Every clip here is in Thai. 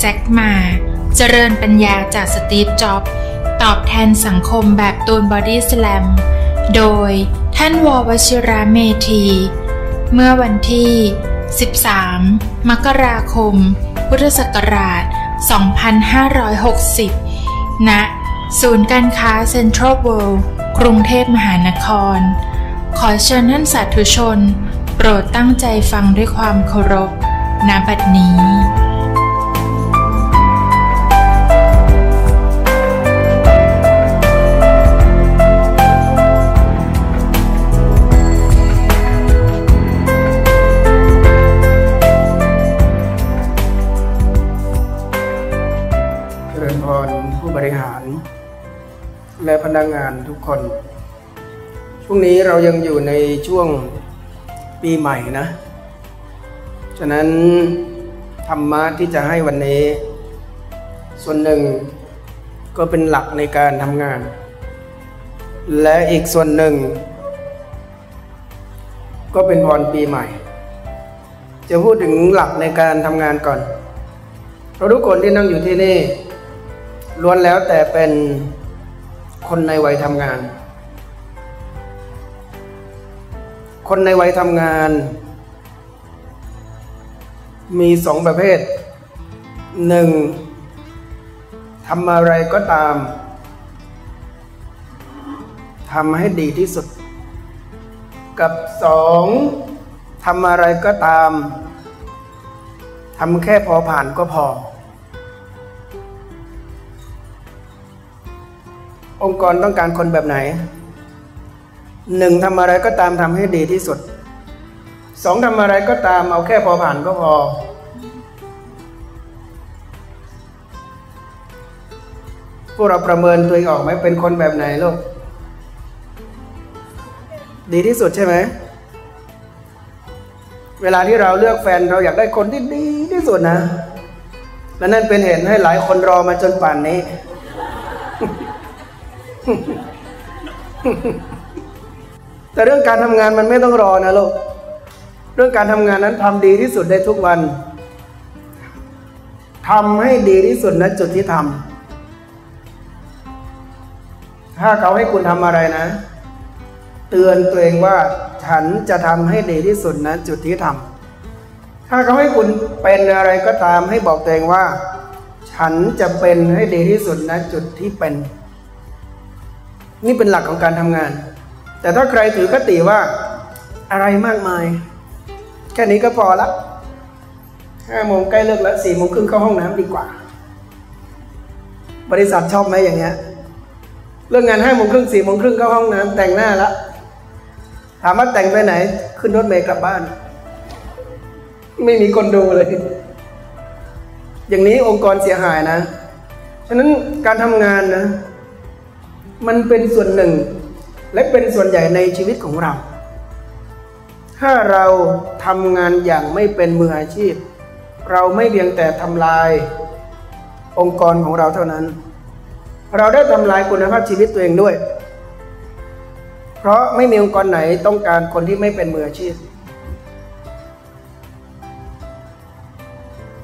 แจ็คมา เจริญปัญญาจากสตีฟจ็อบตอบแทนสังคมแบบตูนบอดี้สแลม โดยท่าน ว. วชิรเมธี เมื่อวันที่ 13 มกราคม พุทธศักราช 2560 ณ ศูนย์การค้าเซ็นทรัลเวิลด์กรุงเทพมหานคร ขอเชิญท่านสาธุชน โปรดตั้งใจฟังด้วยความเคารพณบัดนี้ นักงานทุกคน ช่วงนี้เรายังอยู่ในช่วงปีใหม่นะ ฉะนั้นธรรมะที่จะให้วันนี้ ส่วนหนึ่งก็เป็นหลักในการทำงาน และอีกส่วนหนึ่ง ก็เป็นพรปีใหม่ จะพูดถึงหลักในการทำงานก่อน เราทุกคนที่นั่งอยู่ที่นี่ล้วนแล้วแต่เป็น คนในวัยทำงาน คนในวัยทำงาน มีสองประเภทหนึ่งทำอะไรก็ตามทำให้ดีที่สุด กับสองทำอะไรก็ตามทำแค่พอผ่านก็พอ องค์กรต้องการคนแบบไหนหนึ่งทำอะไรก็ตามทำให้ดีที่สุดสองทำอะไรก็ตามเอาแค่พอผ่านก็พอ พวกเราประเมินตัวเองออกไหมเป็นคนแบบไหนลูก ดีที่สุดใช่ไหม เวลาที่เราเลือกแฟนเราอยากได้คนที่ดีที่สุดนะ และนั่นเป็นเหตุให้หลายคนรอมาจนป่านนี้ แต่เรื่องการทำงานมันไม่ต้องรอนะลูก เรื่องการทำงานนั้นทำดีที่สุดได้ทุกวันทำให้ดีที่สุดณจุดที่ทำถ้าเขาให้คุณทำอะไรนะ เตือนตัวเองว่าฉันจะทำให้ดีที่สุดณจุดที่ทำถ้าเขาให้คุณเป็นอะไรก็ตามให้บอกตัวเองว่า ฉันจะเป็นให้ดีที่สุดณจุดที่เป็น นี่เป็นหลักของการทำงาน แต่ถ้าใครถือคติว่าอะไรมากมาย แค่นี้ก็พอละห้าโมงใกล้เลิกแล้วสี่โมงครึ่งเข้าห้องน้ำดีกว่า บริษัทชอบไหมอย่างเงี้ยเรื่องงานห้าโมงครึ่งสี่โมงครึ่งเข้าห้องน้ำแต่งหน้าละถามว่าแต่งไปไหน ขึ้นรถเมล์กลับบ้าน ไม่มีคนดูเลย อย่างนี้องค์กรเสียหายนะ ฉะนั้นการทำงานนะ มันเป็นส่วนหนึ่ง และเป็นส่วนใหญ่ในชีวิตของเรา ถ้าเราทำงานอย่างไม่เป็นมืออาชีพ เราไม่เพียงแต่ทำลายองค์กรของเราเท่านั้น เราได้ทำลายคุณภาพชีวิตตัวเองด้วย เพราะไม่มีองค์กรไหนต้องการคนที่ไม่เป็นมืออาชีพ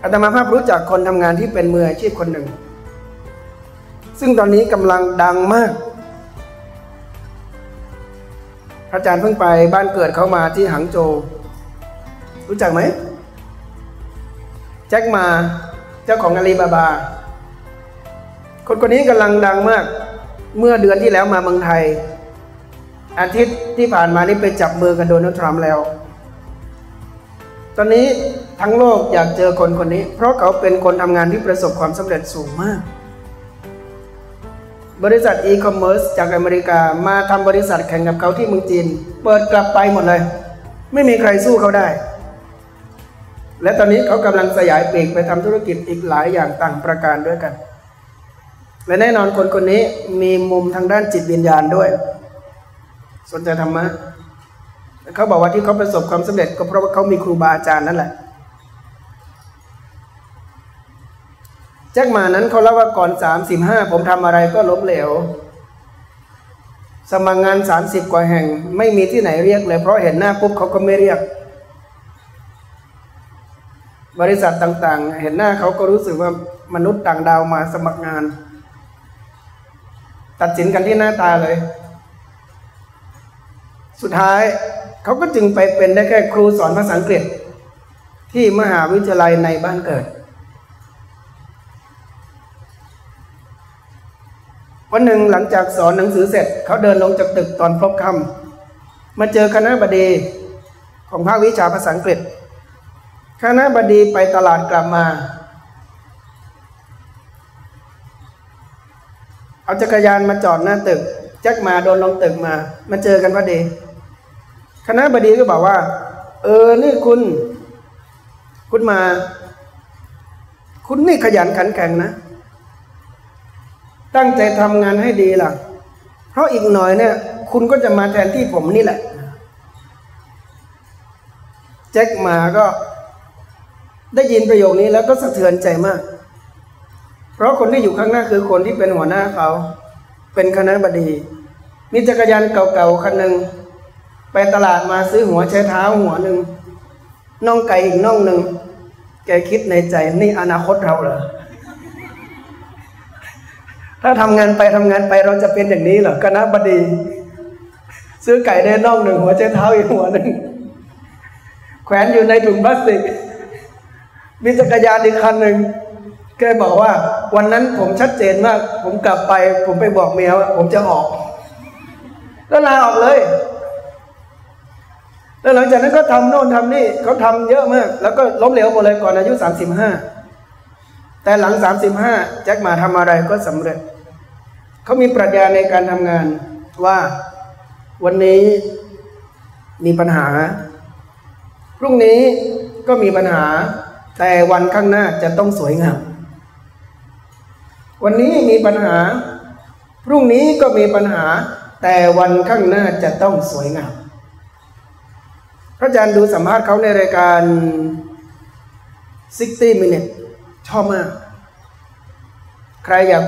อาตมาภาพรู้จักคนทำงานที่เป็นมืออาชีพคนหนึ่ง ซึ่งตอนนี้กำลังดังมาก พระอาจารย์เพิ่งไปบ้านเกิดเขามาที่หังโจ รู้จักไหม แจ็คมาเจ้าของอาลีบาบา คนคนนี้กำลังดังมาก เมื่อเดือนที่แล้วมาเมืองไทย อาทิตย์ที่ผ่านมานี่ไปจับมือกับโดนัลด์ทรัมป์แล้ว ตอนนี้ทั้งโลกอยากเจอคนคนนี้ เพราะเขาเป็นคนทำงานที่ประสบความสำเร็จสูงมาก บริษัทอีคอมเมิร์ซจากอเมริกามาทำบริษัทแข่งกับเขาที่เมืองจีน เปิดกลับไปหมดเลย ไม่มีใครสู้เขาได้ และตอนนี้เขากำลังสยายปีกไปทำธุรกิจอีกหลายอย่างต่างประการด้วยกัน และแน่นอนคนคนนี้มีมุมทางด้านจิตวิญญาณด้วย สนใจธรรมะเขาบอกว่าที่เขาประสบความสำเร็จก็เพราะว่าเขามีครูบาอาจารย์นั่นแหละ แจ็คหมานั้นเขาเล่าว่าก่อนสามสิบห้าผมทำอะไรก็ล้มเหลว สมัครงานสามสิบกว่าแห่ง ไม่มีที่ไหนเรียกเลยเพราะเห็นหน้าปุ๊บเขาก็ไม่เรียก บริษัทต่างๆ เห็นหน้าเขาก็รู้สึกว่ามนุษย์ต่างดาวมาสมัครงาน ตัดสินกันที่หน้าตาเลย สุดท้ายเขาก็จึงไปเป็นได้แค่ครูสอนภาษาอังกฤษ ที่มหาวิทยาลัยในบ้านเกิด วันหนึ่งหลังจากสอนหนังสือเสร็จ เขาเดินลงจากตึกตอนพบค่ำมาเจอคณะบดีของภาควิชาภาษาอังกฤษ คณะบดีไปตลาดกลับมา เอาจักรยานมาจอดหน้าตึก แจ็คมาโดนลงตึกมา มาเจอกันพอดี คณะบดีก็บอกว่า เออ นี่คุณ คุณมา คุณนี่ขยันขันแข็งนะ ตั้งใจทำงานให้ดีล่ะ เพราะอีกหน่อยเนี่ย คุณก็จะมาแทนที่ผมนี่แหละ แจ็คมาก็ได้ยินประโยคนี้แล้วก็สะเทือนใจมาก เพราะคนที่อยู่ข้างหน้าคือคนที่เป็นหัวหน้าเขา เป็นคณะบดี มีจักรยานเก่าๆคันหนึ่งไปตลาดมาซื้อหัวใช้เท้าหัวหนึ่งน่องไก่อีกน่องหนึ่งแกคิดในใจนี่อนาคตเราเหรอ ถ้าทำงานไปทำงานไปเราจะเป็นอย่างนี้เหรอคณะบดี ซื้อไก่ได้น่องหนึ่งหัวใช้เท้าอีกหัวหนึ่งแขวนอยู่ในถุงพลาสติกมีจักรยานอีกคันหนึ่งแกบอกว่า วันนั้นผมชัดเจนมาก ผมกลับไป ผมไปบอกเมียว่าผมจะออก แล้วลาออกเลย แล้วหลังจากนั้นก็ทำโน่นทำนี่เขาทำเยอะมาก แล้วก็ล้มเหลวหมดเลยก่อนอายุสามสิบห้าแต่หลังสามสิบห้าแจ็คมาทำอะไรก็สำเร็จ เขามีปรัชญาในการทำงานว่าวันนี้มีปัญหา พรุ่งนี้ก็มีปัญหา แต่วันข้างหน้าจะต้องสวยงาม วันนี้มีปัญหา พรุ่งนี้ก็มีปัญหา แต่วันข้างหน้าจะต้องสวยงาม พระอาจารย์ดูสัมภาษณ์เขาในรายการ 60 minutes ชอบมาก ใครอยาก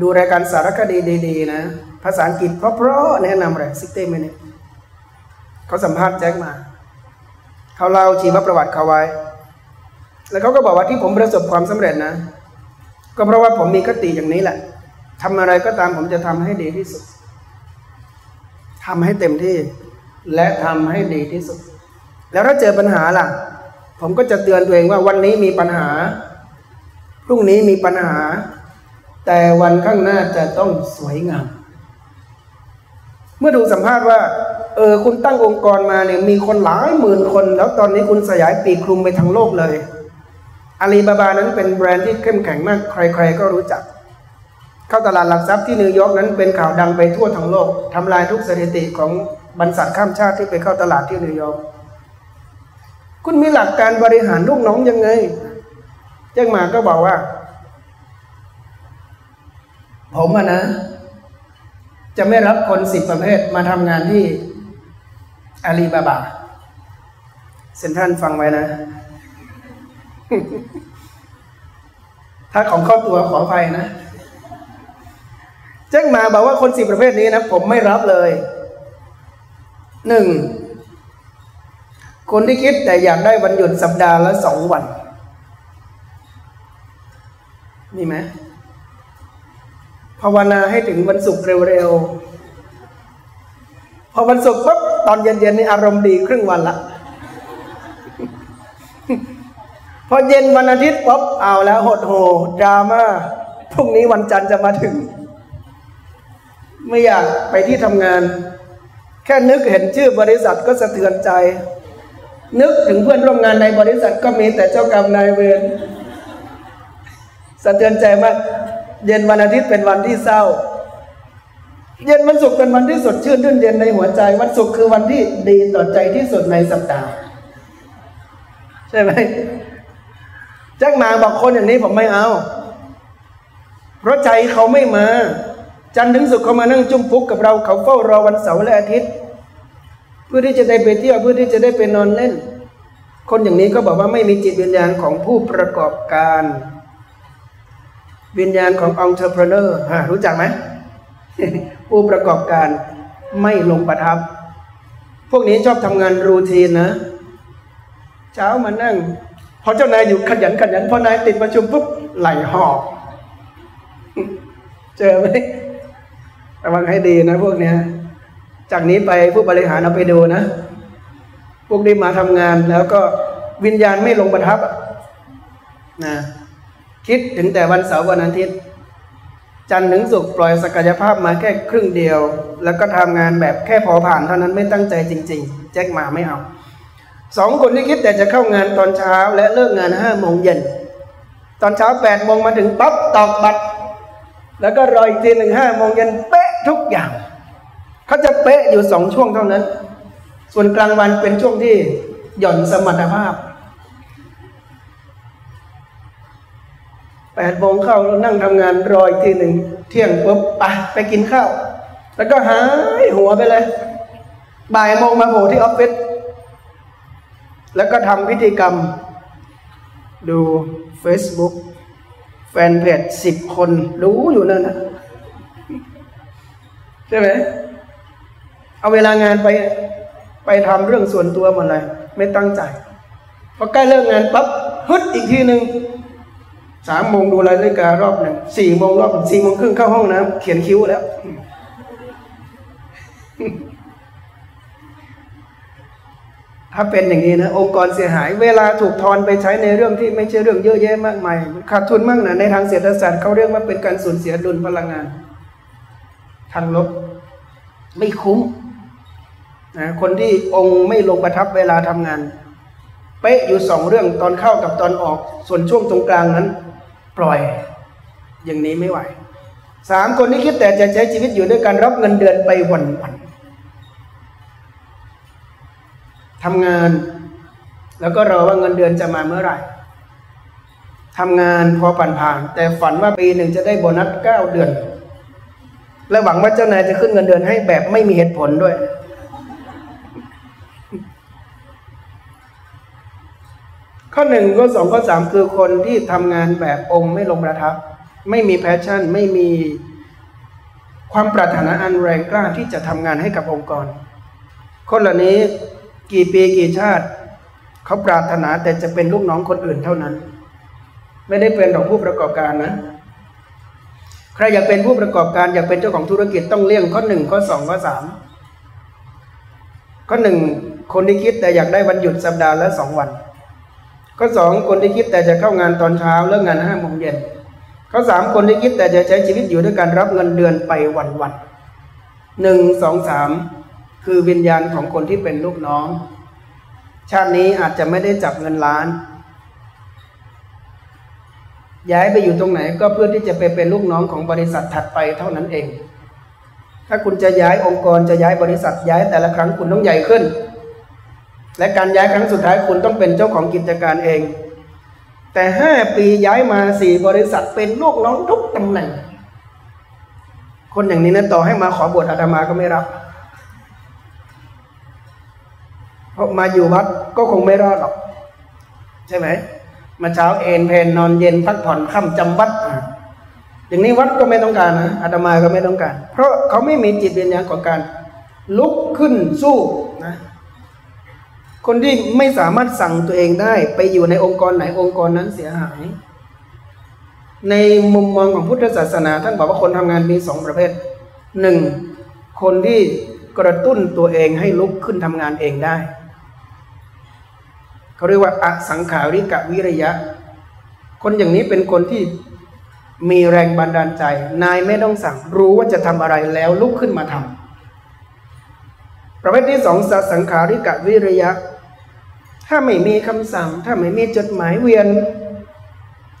ดูรายการสารคดีดีๆนะ ภาษาอังกฤษเพราะๆแนะนำเลย60 minutes เขาสัมภาษณ์แจ็คมา เขาเล่าชีวประวัติเขาไว้ แล้วเขาก็บอกว่าที่ผมประสบความสำเร็จนะ ก็เพราะว่าผมมีคติอย่างนี้แหละทำอะไรก็ตามผมจะทำให้ดีที่สุดทำให้เต็มที่ และทำให้ดีที่สุด แล้วถ้าเจอปัญหาล่ะ ผมก็จะเตือนตัวเองว่าวันนี้มีปัญหา พรุ่งนี้มีปัญหา แต่วันข้างหน้าจะต้องสวยงาม เมื่อดูสัมภาษณ์ว่า เออคุณตั้งองค์กรมาเนี่ยมีคนหลายหมื่นคน แล้วตอนนี้คุณสยายปีกคลุมไปทั้งโลกเลยอาลีบาบานั้นเป็นแบรนด์ที่เข้มแข็งมากใคร ๆ ก็รู้จัก เข้าตลาดหลักทรัพย์ที่นิวยอร์กนั้นเป็นข่าวดังไปทั่วทั้งโลกทำลายทุกสถิติของบรรษัทข้ามชาติที่ไปเข้าตลาดที่นิวยอร์กคุณมีหลักการบริหารลูกน้องยังไง เจ้ามาก็บอกว่า ผมอะนะ จะไม่รับคนสิบประเภทมาทำงานที่อาลีบาบา เซนท่านฟังไว้นะ ถ้าของเข้าตัวขออภัยนะ แจ้งมาบอกว่าคนสี่ประเภทนี้นะ ผมไม่รับเลยหนึ่งคนที่คิดแต่อยากได้วันหยุดสัปดาห์ละสองวัน มีไหม ภาวนาให้ถึงวันศุกร์เร็วๆ พอวันศุกร์ปุ๊บตอนเย็นๆนี่อารมณ์ดีครึ่งวันละ พอเย็นวันอาทิตย์ปุ๊บเอาแล้วหดโหดราม่าพรุ่งนี้วันจันทร์จะมาถึง ไม่อยากไปที่ทำงาน แค่นึกเห็นชื่อบริษัทก็สะเทือนใจ นึกถึงเพื่อนร่วมงานในบริษัทก็มีแต่เจ้ากรรมนายเวรสะเทือนใจมาก เย็นวันอาทิตย์เป็นวันที่เศร้า เย็นวันศุกร์เป็นวันที่สดชื่นรื่นเย็นในหัวใจ วันศุกร์คือวันที่ดีต่อใจที่สุดในสัปดาห์ ใช่ไหมแจ้งมาบอกคนอย่างนี้ผมไม่เอา เพราะใจเขาไม่มา จันทร์ถึงศุกร์เขามานั่งจุ้มพุกกับเราเขาเฝ้ารอวันเสาร์และอาทิตย์ เพื่อที่จะได้ไปเที่ยวเพื่อที่จะได้ไปนอนเล่น คนอย่างนี้ก็บอกว่าไม่มีจิตวิญญาณของผู้ประกอบการ วิญญาณขององค์เทอร์เพเนอร์รู้จักไหมผู้ประกอบการไม่ลงประทับ พวกนี้ชอบทำงานรูทีนนะ เช้ามานั่ง พอเจ้านายอยู่ขยันขยันพอนายติดประชุมปุ๊บไหลหอบ เจอไหมระวังให้ดีนะพวกเนี้ย จากนี้ไปผู้บริหารเอาไปดูนะ พวกนี้มาทำงานแล้วก็วิญญาณไม่ลงประทับนะ คิดถึงแต่วันเสาร์วันอาทิตย์ จันทร์ถึงศุกร์ปล่อยศักยภาพมาแค่ครึ่งเดียว แล้วก็ทำงานแบบแค่พอผ่านเท่านั้นไม่ตั้งใจจริง ๆ แจ็คมาไม่เอาสองคนที่คิดแต่จะเข้างานตอนเช้าและเลิกงานห้าโมงเย็นตอนเช้าแปดโมงมาถึงปั๊บตอกบัตร แล้วก็รออีกทีหนึ่งห้าโมงเย็นเป๊ะทุกอย่างเขาจะเป๊ะอยู่สองช่วงเท่านั้น ส่วนกลางวันเป็นช่วงที่หย่อนสมรรถภาพ แปดโมงเข้าเรานั่งทำงานรออีกทีหนึ่งเที่ยงปุ๊บไปไปกินข้าว แล้วก็หายหัวไปเลย บ่ายโมงมาโผล่ที่ออฟฟิศแล้วก็ทำพิธีกรรม ดู Facebook แฟนเพจสิบคนรู้อยู่นั่นนะใช่ไหมเอาเวลางานไปไปทำเรื่องส่วนตัวหมดเลย ไม่ตั้งใจพอใกล้เลิกงานปั๊บฮึดอีกทีหนึ่ง สามโมงดูรายการอบหนึ่งสี่โมงรอบสี่โมงครึ่งเข้าห้องน้ำเขียนคิ้วแล้ว ถ้าเป็นอย่างนี้นะองค์กรเสียหาย เวลาถูกทอนไปใช้ในเรื่องที่ไม่ใช่เรื่องเยอะแยะมากมายขาดทุนมากนะในทางเศรษฐศาสตร์เขาเรียกว่าเป็นการสูญเสียดุลพลังงาน ทางลบ ไม่คุ้มนะคนที่องค์ไม่ลงประทับเวลาทำงาน เป๊ะอยู่สองเรื่องตอนเข้ากับตอนออก ส่วนช่วงตรงกลางนั้น ปล่อยอย่างนี้ไม่ไหวสามคนที่คิดแต่จะใช้ชีวิตอยู่ด้วยการรับเงินเดือนไปวันวันทำงาน แล้วก็รอว่าเงินเดือนจะมาเมื่อไหร่ทำงานพอผ่านๆแต่ฝันว่าปีหนึ่งจะได้โบนัสเก้าเดือน และหวังว่าเจ้านายจะขึ้นเงินเดือนให้แบบไม่มีเหตุผลด้วย ข้อหนึ่งข้อสองข้อสามคือคนที่ทำงานแบบองค์ไม่ลงประทับ ไม่มี passion ไม่มีความปรารถนาอันแรงกล้าที่จะทำงานให้กับองค์กร คนเหล่านี้กี่ปีกี่ชาติ เขาปรารถนาแต่จะเป็นลูกน้องคนอื่นเท่านั้น ไม่ได้เป็นของผู้ประกอบการนะ ใครอยากเป็นผู้ประกอบการอยากเป็นเจ้าของธุรกิจต้องเลี่ยงข้อหนึ่งข้อสองข้อสามข้อหนึ่งคนที่คิดแต่อยากได้วันหยุดสัปดาห์ละสองวัน ข้อสองคนที่คิดแต่จะเข้างานตอนเช้าเลิกงานห้าโมงเย็นข้อสามคนที่คิดแต่จะใช้ชีวิตอยู่ด้วยการรับเงินเดือนไปวันวันหนึ่งสองสามคือวิญญาณของคนที่เป็นลูกน้อง ชาตินี้อาจจะไม่ได้จับเงินล้าน ย้ายไปอยู่ตรงไหนก็เพื่อที่จะไปเป็นลูกน้องของบริษัทถัดไปเท่านั้นเอง ถ้าคุณจะย้ายองค์กรจะย้ายบริษัทย้ายแต่ละครั้งคุณต้องใหญ่ขึ้น และการย้ายครั้งสุดท้ายคุณต้องเป็นเจ้าของกิจการเอง แต่ห้าปีย้ายมาสี่บริษัทเป็นลูกน้องทุกตำแหน่ง คนอย่างนี้นะต่อให้มาขอบวชอาตมาก็ไม่รับ เพราะมาอยู่วัดก็คงไม่รอดหรอก ใช่ไหมมาเช้าเอนเพนนอนเย็นพักผ่อนค่ำจำวัดอย่างนี้วัดก็ไม่ต้องการนะอาตมาก็ไม่ต้องการ เพราะเขาไม่มีจิตวิญญาณของการ ลุกขึ้นสู้นะ คนที่ไม่สามารถสั่งตัวเองได้ ไปอยู่ในองค์กรไหนองค์กรนั้นเสียหาย ในมุมมองของพุทธศาสนา ท่านบอกว่าคนทำงานมีสองประเภทหนึ่งคนที่กระตุ้นตัวเองให้ลุกขึ้นทำงานเองได้ เขาเรียกว่าอสังขาริกะวิริยะ คนอย่างนี้เป็นคนที่มีแรงบันดาลใจ นายไม่ต้องสั่งรู้ว่าจะทำอะไรแล้วลุกขึ้นมาทำประเภทที่สองสังขาริกะวิริยะ ถ้าไม่มีคำสั่ง ถ้าไม่มีจดหมายเวียน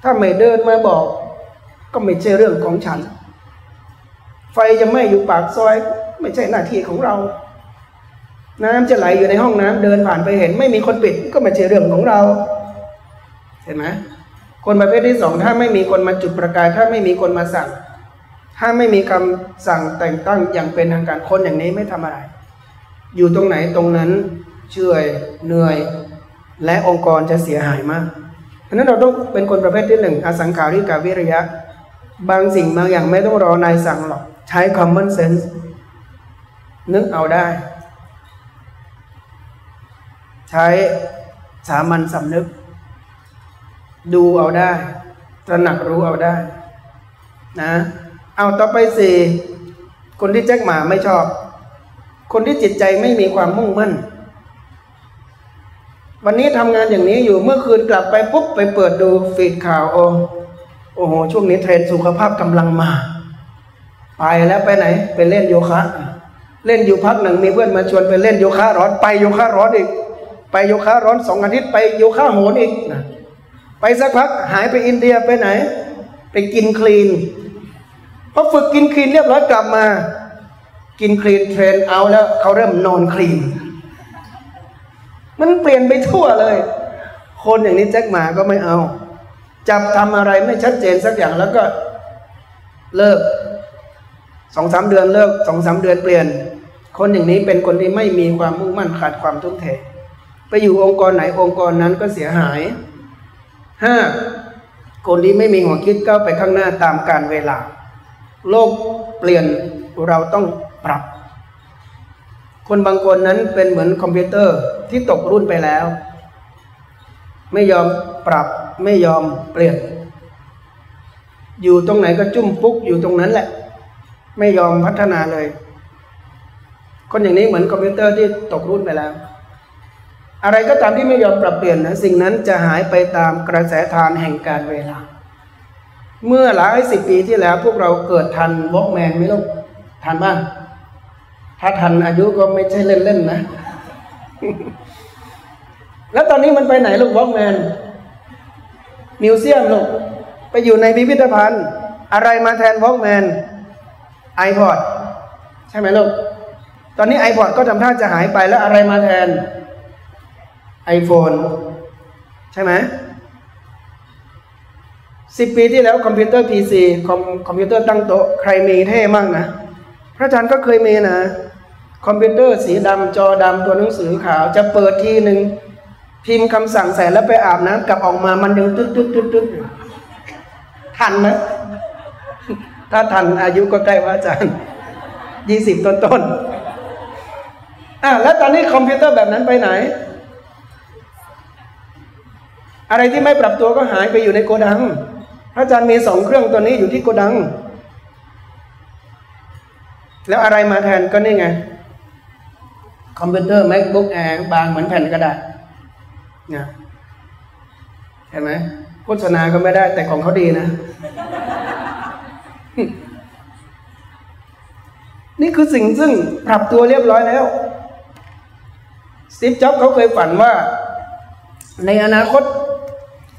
ถ้าไม่เดินมาบอก ก็ไม่ใช่เรื่องของฉัน ไฟจะไม่อยู่ปากซอย ไม่ใช่หน้าที่ของเรา น้ำจะไหลอยู่ในห้องน้ำเดินผ่านไปเห็น ไม่มีคนปิดก็ไม่ใช่เรื่องของเรา เห็นไหมคนประเภทที่สองถ้าไม่มีคนมาจุดประกาย ถ้าไม่มีคนมาสั่ง ถ้าไม่มีคำสั่งแต่งตั้งอย่างเป็นทางการคนอย่างนี้ไม่ทำอะไร อยู่ตรงไหนตรงนั้นเชื่อยเหนื่อย และองค์กรจะเสียหายมากฉะนั้นเราต้องเป็นคนประเภทที่หนึ่งอสังขาริกาวิริยะ บางสิ่งบางอย่างไม่ต้องรอนายสั่งหรอก ใช้ common sense นึกเอาได้ ใช้สามัญสำนึก ดูเอาได้ ตระหนักรู้เอาได้ นะ เอาต่อไปสี่คนที่แจ็คหมาไม่ชอบ คนที่จิตใจไม่มีความมุ่งมั่น วันนี้ทำงานอย่างนี้อยู่เมื่อคืนกลับไปปุ๊บไปเปิดดูฟีดข่าวโอ้โอ้โหช่วงนี้เทรนสุขภาพกำลังมา ไปแล้วไปไหน ไปเล่นโยคะ เล่นอยู่พักหนึ่งมีเพื่อนมาชวนไปเล่นโยคะร้อนไปโยคะร้อนอีก ไปโยคะร้อนสองอาทิตย์ไปโยคะโหนอีกนะไปสักพักหายไปอินเดียไปไหน ไปกินคลีนพอฝึกกินคลีนเรียบร้อยกลับมา กินคลีนเทรนเอาแล้วเขาเริ่มนอนคลีน มันเปลี่ยนไปทั่วเลย คนอย่างนี้แจ็คหมาก็ไม่เอา จับทำอะไรไม่ชัดเจนสักอย่างแล้วก็เลิกสองสามเดือนเลิกสองสามเดือนเปลี่ยน คนอย่างนี้เป็นคนที่ไม่มีความมุ่งมั่นขาดความทุ่มเท ไปอยู่องค์กรไหนองค์กรนั้นก็เสียหายห้าคนที่ไม่มีหัวคิดก้าวไปข้างหน้าตามการเวลา โลกเปลี่ยนเราต้องปรับ คนบางคนนั้นเป็นเหมือนคอมพิวเตอร์ที่ตกรุ่นไปแล้ว ไม่ยอมปรับไม่ยอมเปลี่ยน อยู่ตรงไหนก็จุ่มปุ๊กอยู่ตรงนั้นแหละ ไม่ยอมพัฒนาเลย คนอย่างนี้เหมือนคอมพิวเตอร์ที่ตกรุ่นไปแล้ว อะไรก็ตามที่ไม่ยอมปรับเปลี่ยนนะสิ่งนั้นจะหายไปตามกระแสทานแห่งการเวลา เมื่อหลายสิบปีที่แล้วพวกเราเกิดทันวอกแมนไหมลูกทันบ้าง ถ้าทันอายุก็ไม่ใช่เล่นๆนะ แล้วตอนนี้มันไปไหนลูก Walkman museum ลูก ไปอยู่ในพิพิธภัณฑ์ อะไรมาแทน Walkman iPod ใช่ไหมลูก ตอนนี้ iPod ก็ทำท่าจะหายไปแล้วอะไรมาแทน iPhone ใช่ไหมสิบปีที่แล้วคอมพิวเตอร์ PC คอมคอมพิวเตอร์ตั้งโต๊ะ ใครมีเท่มั่งนะ พระอาจารย์ก็เคยมีนะ คอมพิวเตอร์สีดำจอดำตัวหนังสือขาวจะเปิดทีหนึ่งพิมพ์คำสั่งใส่แล้วไปอาบน้ำกลับออกมามันยังตึ๊ดตึ๊ดตึ๊ดตึ๊ดทันไหมถ้าทันอายุก็ใกล้พระอาจารย์ยี่สิบต้นต้นอะแล้วตอนนี้คอมพิวเตอร์แบบนั้นไปไหน อะไรที่ไม่ปรับตัวก็หายไปอยู่ในโกดังพระอาจารย์มีสองเครื่องตัวนี้อยู่ที่โกดัง แล้วอะไรมาแทนก็นี่ไง คอมพิวเตอร์ macbook air บางเหมือนแผ่นกระดาษเนี่ยเห็นไหมโฆษณาก็ไม่ได้แต่ของเขาดีนะ นี่คือสิ่งซึ่งปรับตัวเรียบร้อยแล้วสตีฟจ็อบเขาเคยฝันว่า ในอนาคต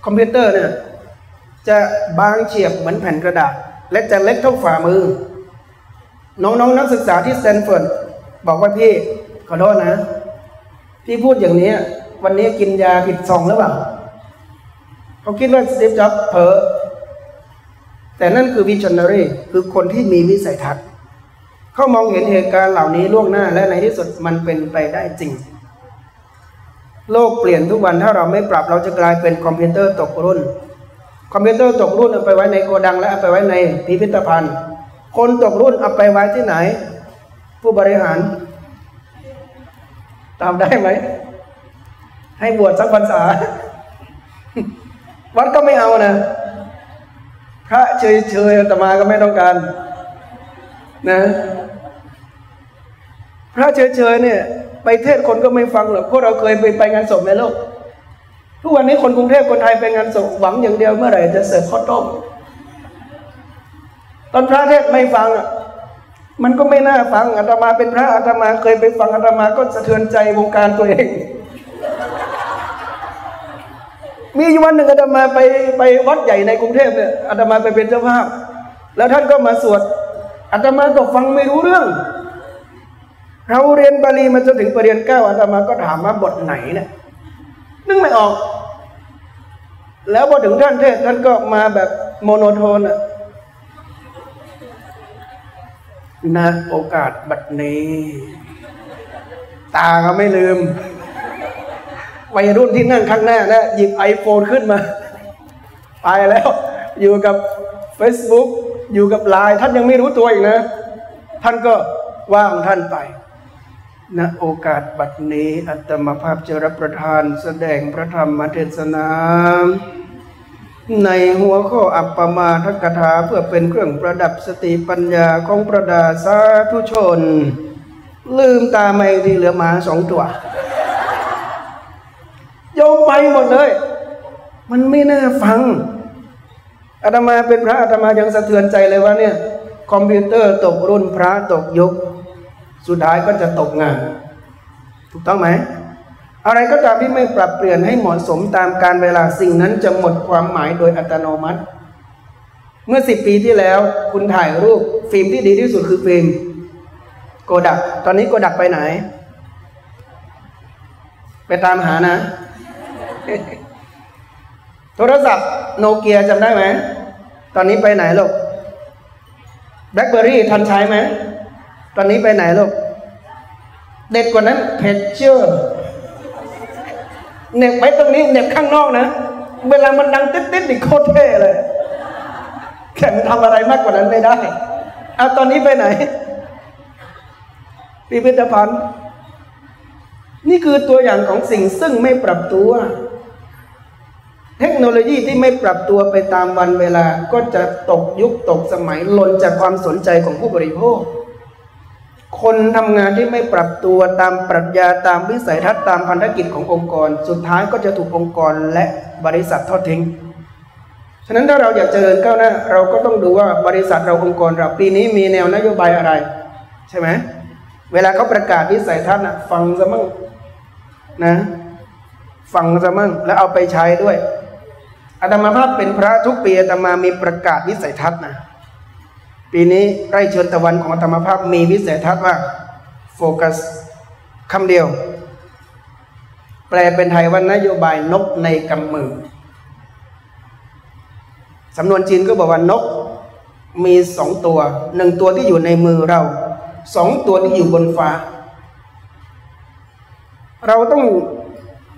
คอมพิวเตอร์เนี่ย จะบางเฉียบเหมือนแผ่นกระดาษ และจะเล็กเท่าฝ่ามือ น้องๆนักศึกษาที่สแตนฟอร์ดบอกว่าพี่ ขอโทษนะพี่พูดอย่างนี้ วันนี้กินยาผิดซองหรือเปล่าเขาคิดว่าสตีฟจ็อบเผลอแต่นั่นคือ visionary คือคนที่มีวิสัยทัศน์เขามองเห็นเหตุการณ์เหล่านี้ล่วงหน้าและในที่สุดมันเป็นไปได้จริง โลกเปลี่ยนทุกวันถ้าเราไม่ปรับเราจะกลายเป็นคอมพิวเตอร์ตกรุ่น คอมพิวเตอร์ตกรุ่นเอาไปไว้ในโกดังและเอาไปไว้ในพิพิธภัณฑ์ คนตกรุ่นเอาไปไว้ที่ไหน ผู้บริหาร ตามได้ไหม ให้บวชสักพรรษา วัดก็ไม่เอานะพระเฉยเฉยตมาก็ไม่ต้องการ นะ พระเฉยเฉยเนี่ย ไปเทศคนก็ไม่ฟังหรอกพวกเราเคยไปไปงานศพไหมลูกทุกวันนี้คนกรุงเทพคนไทยไปงานศพหวังอย่างเดียวเมื่อไหร่จะเสิร์ฟข้าวต้มตอนพระเทศไม่ฟังอะ มันก็ไม่น่าฟังอาตมาเป็นพระอาตมาเคยไปฟังอาตมาก็สะเทือนใจวงการตัวเอง มีวันหนึ่งอาตมาไปไปวัดใหญ่ในกรุงเทพเนี่ยอาตมาไปเป็นเจ้าภาพ แล้วท่านก็มาสวดอาตมาก็ฟังไม่รู้เรื่อง เราเรียนบาลีมาจนถึงปรริญญาเก้าอาตมาก็ถามว่าบทไหนเนี่ยนึกไม่ออก แล้วพอถึงท่านเทศท่านก็มาแบบโมโนโทนอะ นะโอกาสบัดนี้ ตาก็ไม่ลืม วัยรุ่นที่นั่งข้างหน้านะหยิบไอโฟนขึ้นมา ไปแล้ว อยู่กับ Facebook อยู่กับไลน์ท่านยังไม่รู้ตัวอีกนะ ท่านก็ว่างท่านไปณโอกาสบัดนี้ อัตมภาพจะรับประทานแสดงพระธรรมเทศนา ในหัวข้ออัปปมาทกถาเพื่อเป็นเครื่องประดับสติปัญญาของประดาสาธุชน ลืมตาไม่ดีเหลือหมาสองตัวโยมไปหมดเลย มันไม่น่าฟังอาตมาเป็นพระอาตมายังสะเทือนใจเลยว่าเนี่ยคอมพิวเตอร์ตกรุ่นพระตกยุค สุดท้ายก็จะตกงาน ถูกต้องไหม อะไรก็ตามที่ไม่ปรับเปลี่ยนให้เหมาะสมตามกาลเวลาสิ่งนั้นจะหมดความหมายโดยอัตโนมัติ เมื่อสิบปีที่แล้วคุณถ่ายรูปฟิล์มที่ดีที่สุดคือฟิล์มโกดัก ตอนนี้โกดักไปไหน ไปตามหานะ โทรศัพท์โนเกียจำได้ไหม ตอนนี้ไปไหนลูกแบล็คเบอรี่ทันใช้ไหม ตอนนี้ไปไหนลูก เด็ดกว่านั้นเพจเชื่อ เน็บไว้ตรงนี้เน็บข้างนอกนะ เวลามันดังติ๊ดติ๊ดดิโคตรเท่เลย แข่งทำอะไรมากกว่านั้นไม่ได้เอาตอนนี้ไปไหนพิพิธภัณฑ์ นี่คือตัวอย่างของสิ่งซึ่งไม่ปรับตัว เทคโนโลยีที่ไม่ปรับตัวไปตามวันเวลาก็จะตกยุคตกสมัยหล่นจากความสนใจของผู้บริโภค คนทำงานที่ไม่ปรับตัวตามปรัชญาตามวิสัยทัศน์ตามพันธกิจขององค์กร สุดท้ายก็จะถูกองค์กรและบริษัททอดทิ้ง ฉะนั้นถ้าเราอยากเจริญก้าวหน้า เราก็ต้องดูว่าบริษัทเราองค์กรเราปีนี้มีแนวนโยบายอะไร ใช่ไหมเวลาเขาประกาศวิสัยทัศน์นะฟังซะมั่งนะฟังซะมั่งแล้วเอาไปใช้ด้วยอาตมาภาพเป็นพระทุกปีอาตมามีประกาศวิสัยทัศน์นะ ปีนี้ไร่เชิญตะวันของธรรมภาพมีวิสัยทัศน์ว่าโฟกัสคำเดียว แปลเป็นไทยว่านโยบายนกในกำมือสำนวนจีนก็บอกว่านกมีสองตัวหนึ่งตัวที่อยู่ในมือเราสองตัวที่อยู่บนฟ้า เราต้อง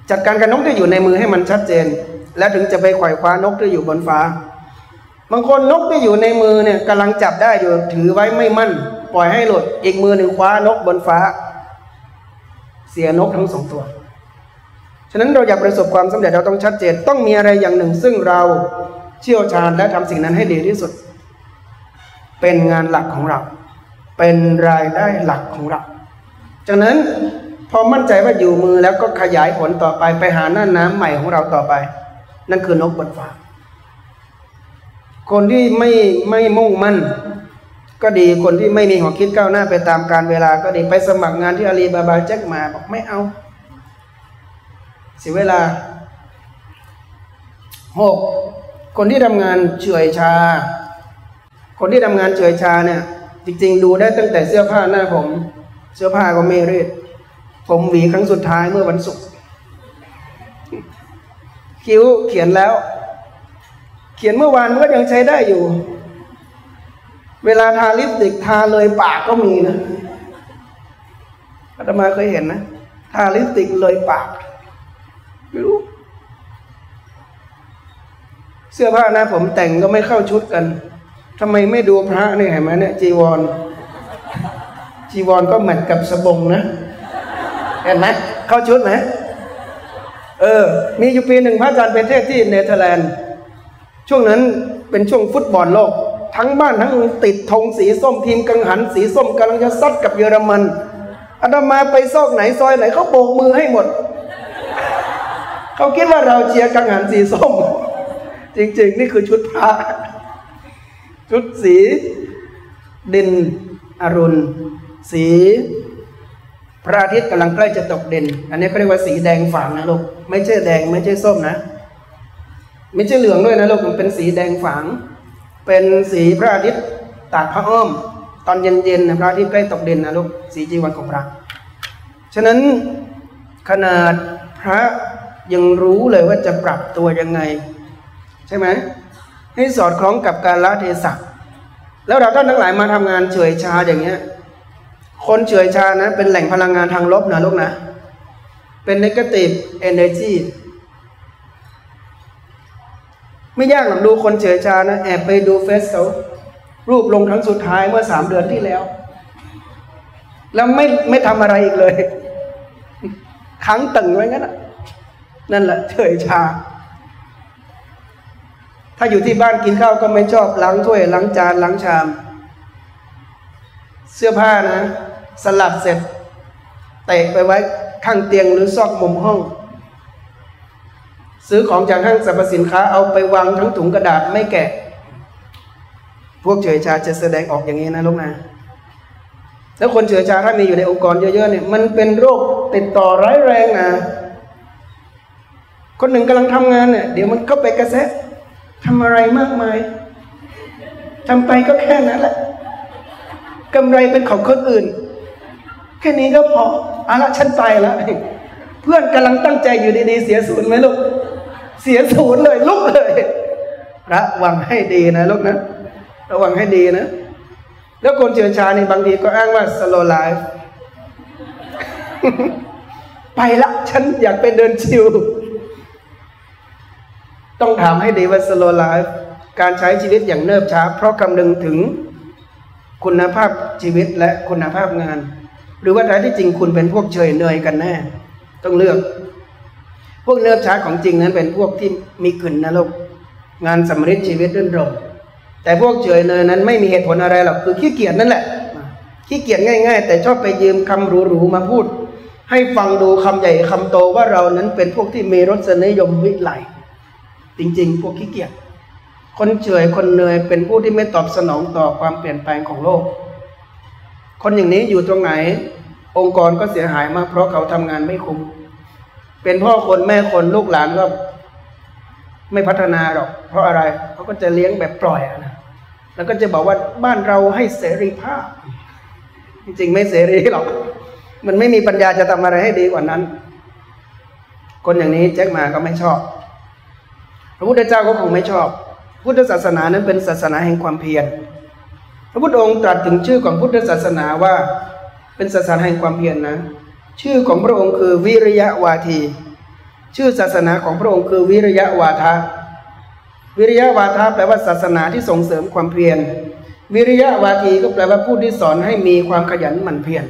จัดการกับนกที่อยู่ในมือให้มันชัดเจน และถึงจะไปไขว่คว้านกที่อยู่บนฟ้า บางคนนกที่อยู่ในมือเนี่ยกำลังจับได้อยู่ถือไว้ไม่มั่น ปล่อยให้หลุดอีกมือหนึ่งคว้านกบนฟ้า เสียนกทั้งสองตัว ฉะนั้นเราอยากประสบความสำเร็จเราต้องชัดเจนต้องมีอะไรอย่างหนึ่ง ซึ่งเราเชี่ยวชาญและทำสิ่งนั้นให้ดีที่สุด เป็นงานหลักของเรา เป็นรายได้หลักของเราจากนั้นพอมั่นใจว่าอยู่มือแล้วก็ขยายผลต่อไปไปหาหน้าน้ำใหม่ของเราต่อไป นั่นคือนกบนฟ้า คนที่ไม่ไม่มุ่งมั่นก็ดีคนที่ไม่มีหัวคิดก้าวหน้าไปตามการเวลาก็ดีไปสมัครงานที่อาลีบาบาแจ็คมาบอกไม่เอาเสียเวลาหกคนที่ทำงานเฉื่อยชา คนที่ทำงานเฉื่อยชาเนี่ย จริง ๆ ดูได้ตั้งแต่เสื้อผ้าหน้าผม เสื้อผ้าก็ไม่รีดผมหวีครั้งสุดท้ายเมื่อวันศุกร์คิ้วเขียนแล้ว ขียนเมื่อวานก็ยังใช้ได้อยู่ เวลาทาลิปสติกทาเลยปากก็มีนะอาตมาเคยเห็นนะ ทาลิปสติกเลยปากไม่รู้ เสื้อผ้านะผมแต่งก็ไม่เข้าชุดกันทำไมไม่ดูพระนี่เห็นไหมเนี่ยจีวร จีวรก็เหมือนกับสบงนะเห็นไหมเข้าชุดไหมเออ มีอยู่ปีหนึ่งพระอาจารย์เป็นเทศที่เนเธอร์แลนด์ ช่วงนั้นเป็นช่วงฟุตบอลโลก ทั้งบ้านทั้งติดธงสีส้มทีมกังหันสีส้มกำลังจะซัดกับเยอรมันอาตมาไปซอกไหนซอยไหนเขาโบกมือให้หมด เขาคิดว่าเราเชียร์กังหันสีส้ม จริง ๆ นี่คือชุดพระชุดสี ดินอรุณ สีพระอาทิตย์กำลังใกล้จะตกเด่นอันนี้เขาเรียกว่าสีแดงฝางนะลูกไม่ใช่แดงไม่ใช่ส้มนะ ไม่ใช่เหลืองด้วยนะลูกมันเป็นสีแดงฝาง เป็นสีพระอาทิตย์ตากพระอ้อม ตอนเย็นๆนะพระอาทิตย์ใกล้ตกเด่นนะลูกสีจีวันของพระฉะนั้นขนาดพระยังรู้เลยว่าจะปรับตัวยังไง ใช่ไหมให้สอดคล้องกับการละเทศะแล้วเราท่านทั้งหลายมาทำงานเฉยชาอย่างเงี้ย คนเฉยชานะ เป็นแหล่งพลังงานทางลบนะลูกนะ เป็น negative energy ไม่ยากหรอกดูคนเฉยชานะแอบไปดูเฟซเขารูปลงครั้งสุดท้ายเมื่อสามเดือนที่แล้ว แล้วไม่ไม่ทำอะไรอีกเลยขังตึงไว้งั้นนั่นแหละเฉยชา ถ้าอยู่ที่บ้านกินข้าวก็ไม่ชอบล้างถ้วยล้างจานล้างชาม เสื้อผ้านะ สลัดเสร็จเตะไปไว้ข้างเตียงหรือซอกมุมห้อง ซื้อของจากห้างสรรพสินค้าเอาไปวางทั้งถุงกระดาษไม่แกะ พวกเฉยชาจะแสดงออกอย่างนี้นะลูกนะแล้วคนเฉยชาถ้ามีอยู่ในองค์กรเยอะๆเนี่ยมันเป็นโรคติดต่อร้ายแรงนะคนหนึ่งกำลังทำงานเนี่ยเดี๋ยวมันเข้าไปกระแสทำอะไรมากมายทำไปก็แค่นั้นแหละกำไรเป็นของคนอื่น แค่นี้ก็พออาละฉันไปแล้วเพื่อนกำลังตั้งใจอยู่ดีๆเสียศูนย์ไหมลูก เสียศูนย์เลยลุกเลย ระวังให้ดีนะลูกนะ ระวังให้ดีนะ แล้วคนเชื่อชาในบางทีก็อ้างว่า slow life ไปละฉันอยากไปเดินชิว ต้องถามให้ดีว่า slow life การใช้ชีวิตอย่างเนิบช้า เพราะคำนึงถึงคุณภาพชีวิตและคุณภาพงาน หรือว่าแท้ที่จริงคุณเป็นพวกเฉยเนยกันแน่ ต้องเลือก พวกเนิบช้าของจริงนั้นเป็นพวกที่มีกลิ่นนรกงานสำเร็จชีวิตรื่นรมแต่พวกเฉยเนยนั้นไม่มีเหตุผลอะไรหรอกคือขี้เกียจนั่นแหละ ขี้เกียจง่าย ๆ แต่ชอบไปยืมคำหรูๆมาพูด ให้ฟังดูคำใหญ่คำโตว่าเรานั้นเป็นพวกที่มีรสนิยมวิไลจริง ๆ พวกขี้เกียจคนเฉยคนเนยเป็นผู้ที่ไม่ตอบสนองต่อความเปลี่ยนแปลงของโลก คนอย่างนี้อยู่ตรงไหน องค์กรก็เสียหายมากเพราะเขาทำงานไม่คุ้ม เป็นพ่อคนแม่คนลูกหลานก็ไม่พัฒนาหรอก เพราะอะไรเขาก็จะเลี้ยงแบบปล่อยนะแล้วก็จะบอกว่าบ้านเราให้เสรีภาพ จริงๆไม่เสรีหรอก มันไม่มีปัญญาจะทำอะไรให้ดีกว่านั้น คนอย่างนี้แจ็คมาก็ไม่ชอบ พระพุทธเจ้าก็คงไม่ชอบ พุทธศาสนานั้นเป็นศาสนาแห่งความเพียรพระพุทธองค์ตรัสถึงชื่อของพุทธศาสนาว่า เป็นศาสนาแห่งความเพียรนนะ ชื่อของพระองค์คือวิริยะวาที ชื่อศาสนาของพระองค์คือวิริยะวาทะวิริยะวาทะแปลว่าศาสนาที่ส่งเสริมความเพียร วิริยะวาทีก็แปลว่าผู้ที่สอนให้มีความขยันหมั่นเพียร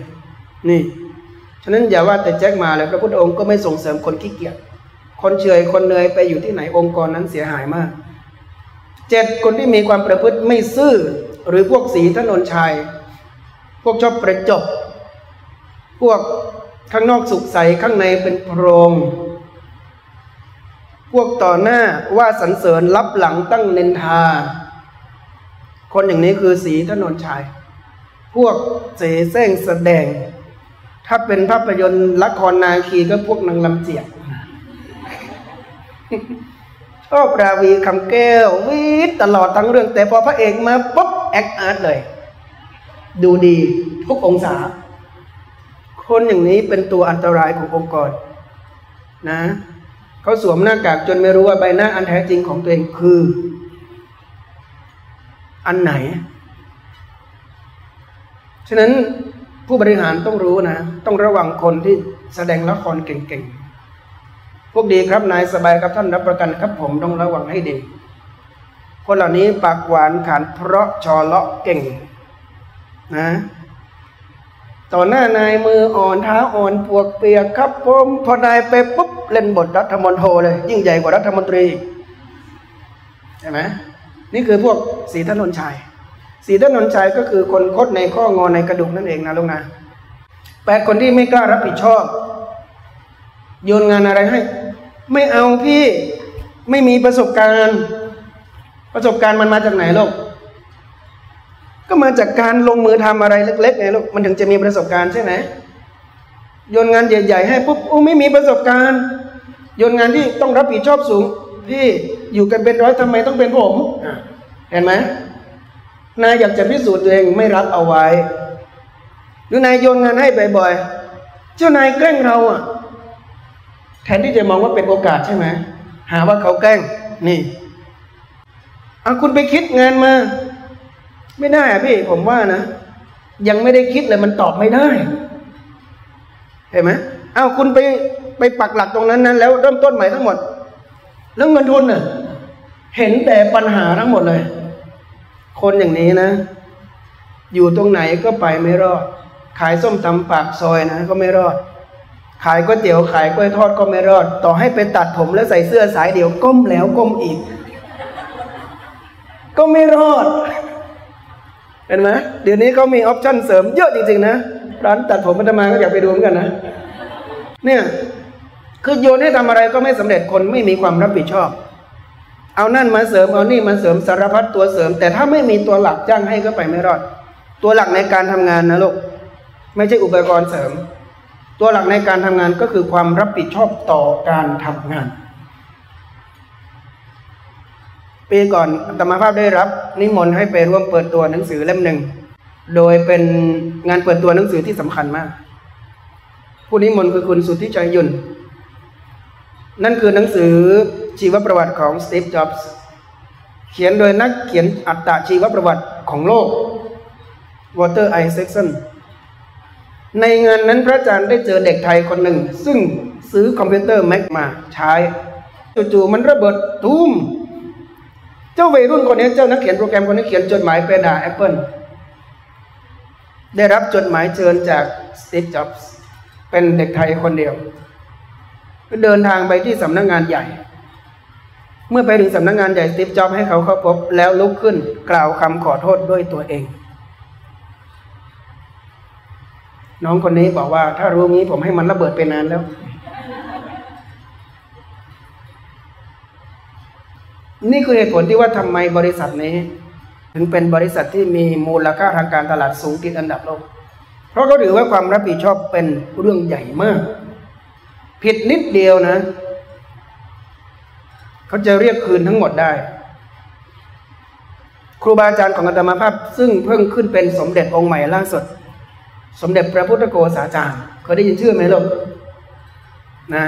นี่ ฉะนั้นอย่าว่าแต่แจ็คมาเลยพระพุทธองค์ก็ไม่ส่งเสริมคนขี้เกียจ คนเฉยคนเหนื่อยไปอยู่ที่ไหนองค์กรนั้นเสียหายมาก เจ็ดคนที่มีความประพฤติไม่ซื่อ หรือพวกสีถนนชัยพวกชอบประจบ พวก ข้างนอกสุขใสข้างในเป็นโพรง พวกต่อหน้าว่าสรรเสริญรับหลังตั้งเนินทา คนอย่างนี้คือสีถนนชัยพวกเสแสร้งแสดง ถ้าเป็นภาพยนตร์ละครนาคีก็พวกนางลำเจียกชอบราวีคำแก้ววีดตลอดทั้งเรื่อง แต่พอพระเอกมาปุ๊บแอคอาร์ตเลย ดูดีทุกองศา คนอย่างนี้เป็นตัวอันตรายขององค์กรนะเขาสวมหน้ากากจนไม่รู้ว่าใบหน้าอันแท้จริงของตัวเองคือ อันไหน ฉะนั้นผู้บริหารต้องรู้นะ ต้องระวังคนที่แสดงละครเก่งๆ พวกดีครับนายสบายครับท่านรับประกันครับผมต้องระวังให้ดี คนเหล่านี้ปากหวานขานเพราะชอเลาะเก่ง นะ ต่อหน้านายมืออ่อนเท้าอ่อนปวกเปียกครับผมพอนายไปปุ๊บเล่นบทรัฐมนตรีเลย ยิ่งใหญ่กว่ารัฐมนตรีใช่ไหมนี่คือพวกสีถนนชัยสีถนนชัยก็คือคนคดในข้องอในกระดูกนั่นเองนะลุงนะแปดคนที่ไม่กล้ารับผิดชอบ โยนงานอะไรให้ ไม่เอาพี่ไม่มีประสบการณ์ ประสบการณ์มันมาจากไหนลูก ก็มาจากการลงมือทำอะไรเล็กๆไงลูกมันถึงจะมีประสบการณ์ใช่ไหมโยนงานใหญ่ๆให้ปุ๊บโอ้ไม่มีประสบการณ์ โยนงานที่ต้องรับผิดชอบสูงพี่อยู่กันเป็นร้อยทำไมต้องเป็นผมเห็นไหมนายอยากจะพิสูจน์ตัวเองไม่รับเอาไว้ หรือนายโยนงานให้บ่อยๆเจ้านายแกล้งเราอะ แทนที่จะมองว่าเป็นโอกาสใช่ไหมหาว่าเขาแกล้งนี่เอาคุณไปคิดงานมา ไม่ได้อะพี่ผมว่านะ ยังไม่ได้คิดเลยมันตอบไม่ได้ เห็นไหมเอาคุณไปไปปักหลักตรงนั้นนั้นแล้วเริ่มต้นใหม่ทั้งหมด แล้วเงินทุนน่ะเห็นแต่ปัญหาทั้งหมดเลย คนอย่างนี้นะ อยู่ตรงไหนก็ไปไม่รอด ขายส้มตำปากซอยนะ ก็ไม่รอด ขายก๋วยเตี๋ยวขายกล้วยทอดก็ไม่รอด ต่อให้ไปตัดผมแล้วใส่เสื้อสายเดี่ยวก้มแล้วก้มอีก ก็ไม่รอด ห็นไหมเดี๋ยวนี้เขามีออปชั่นเสริมเยอะจริงๆนะร้านตัดผมมันจะมาก็อยากไปดูเหมือนกันนะ เนี่ยคือโยนให้ทำอะไรก็ไม่สำเร็จคนไม่มีความรับผิดชอบ เอานั่นมาเสริมเอานี่มาเสริมสารพัดตัวเสริม แต่ถ้าไม่มีตัวหลักจ้างให้ก็ไปไม่รอด ตัวหลักในการทำงานนะลูกไม่ใช่อุปกรณ์เสริม ตัวหลักในการทำงานก็คือความรับผิดชอบต่อการทำงาน ปีก่อนอาตมภาพได้รับ นิมนต์ให้ไปร่วมเปิดตัวหนังสือเล่มหนึ่ง โดยเป็นงานเปิดตัวหนังสือที่สำคัญมาก ผู้นิมนต์คือคุณสุทธิชัย หยุ่นนั่นคือหนังสือชีวประวัติของสตีฟจ็อบส์เขียนโดยนักเขียนอัตตาชีวประวัติของโลกวอลเตอร์ไอแซคสันในงานนั้นพระอาจารย์ได้เจอเด็กไทยคนหนึ่ง ซึ่งซื้อคอมพิวเตอร์ Mac มาใช้จู่ๆมันระเบิดตูม เจ้าวัยรุ่นคนนี้เจ้านักเขียนโปรแกรมคนนี้เขียนจดหมายไปด่าแอปเปิลได้รับจดหมายเชิญจากสตีฟจ็อบส์เป็นเด็กไทยคนเดียวก็เดินทางไปที่สำนักงงานใหญ่ เมื่อไปถึงสำนักงงานใหญ่สตีฟจ็อบให้เขาเข้าพบแล้วลุกขึ้นกล่าวคำขอโทษด้วยตัวเอง น้องคนนี้บอกว่าถ้ารู้งี้ผมให้มันระเบิดไปนานแล้ว นี่คือเหตุผลที่ว่าทำไมบริษัทนี้ ถึงเป็นบริษัทที่มีมูลค่าทางการตลาดสูงติดอันดับโลก เพราะเขาถือว่าความรับผิดชอบเป็นเรื่องใหญ่มาก ผิดนิดเดียวนะเขาจะเรียกคืนทั้งหมดได้ ครูบาอาจารย์ของอาตมาภาพ ซึ่งเพิ่งขึ้นเป็นสมเด็จองค์ใหม่ล่าสุด สมเด็จพระพุทธโกษาจารย์เคยได้ยินชื่อไหมลูกนะ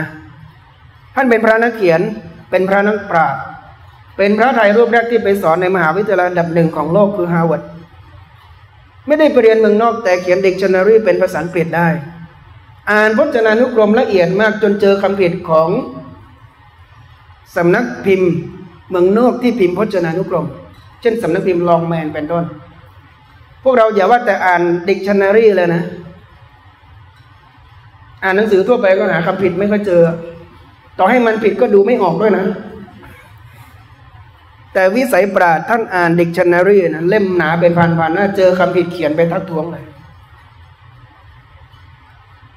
ท่านเป็นพระนักเขียนเป็นพระนักปราชญ์ เป็นพระไทยรูปแรกที่ไปสอนในมหาวิทยาลัยอันดับหนึ่งของโลกคือฮาร์วาร์ดไม่ได้ไปเรียนเมืองนอกแต่เขียนดิกชันนารีเป็นภาษาอังกฤษได้ อ่านพจนานุกรมละเอียดมากจนเจอคำผิดของสำนักพิมพ์เมืองนอกที่พิมพ์พจนานุกรม เช่นสำนักพิมพ์ Longman เป็นต้น พวกเราอย่าว่าแต่อ่านดิกชันนารีเลยนะ อ่านหนังสือทั่วไปก็หาคำผิดไม่ค่อยเจอ ต่อให้มันผิดก็ดูไม่ออกด้วยนะ แต่วิสัยปราชญ์ท่านอ่านดิกชันนารีนะเล่มหนาเป็นพันๆหน้าเจอคำผิดเขียนไปทักท้วงเลย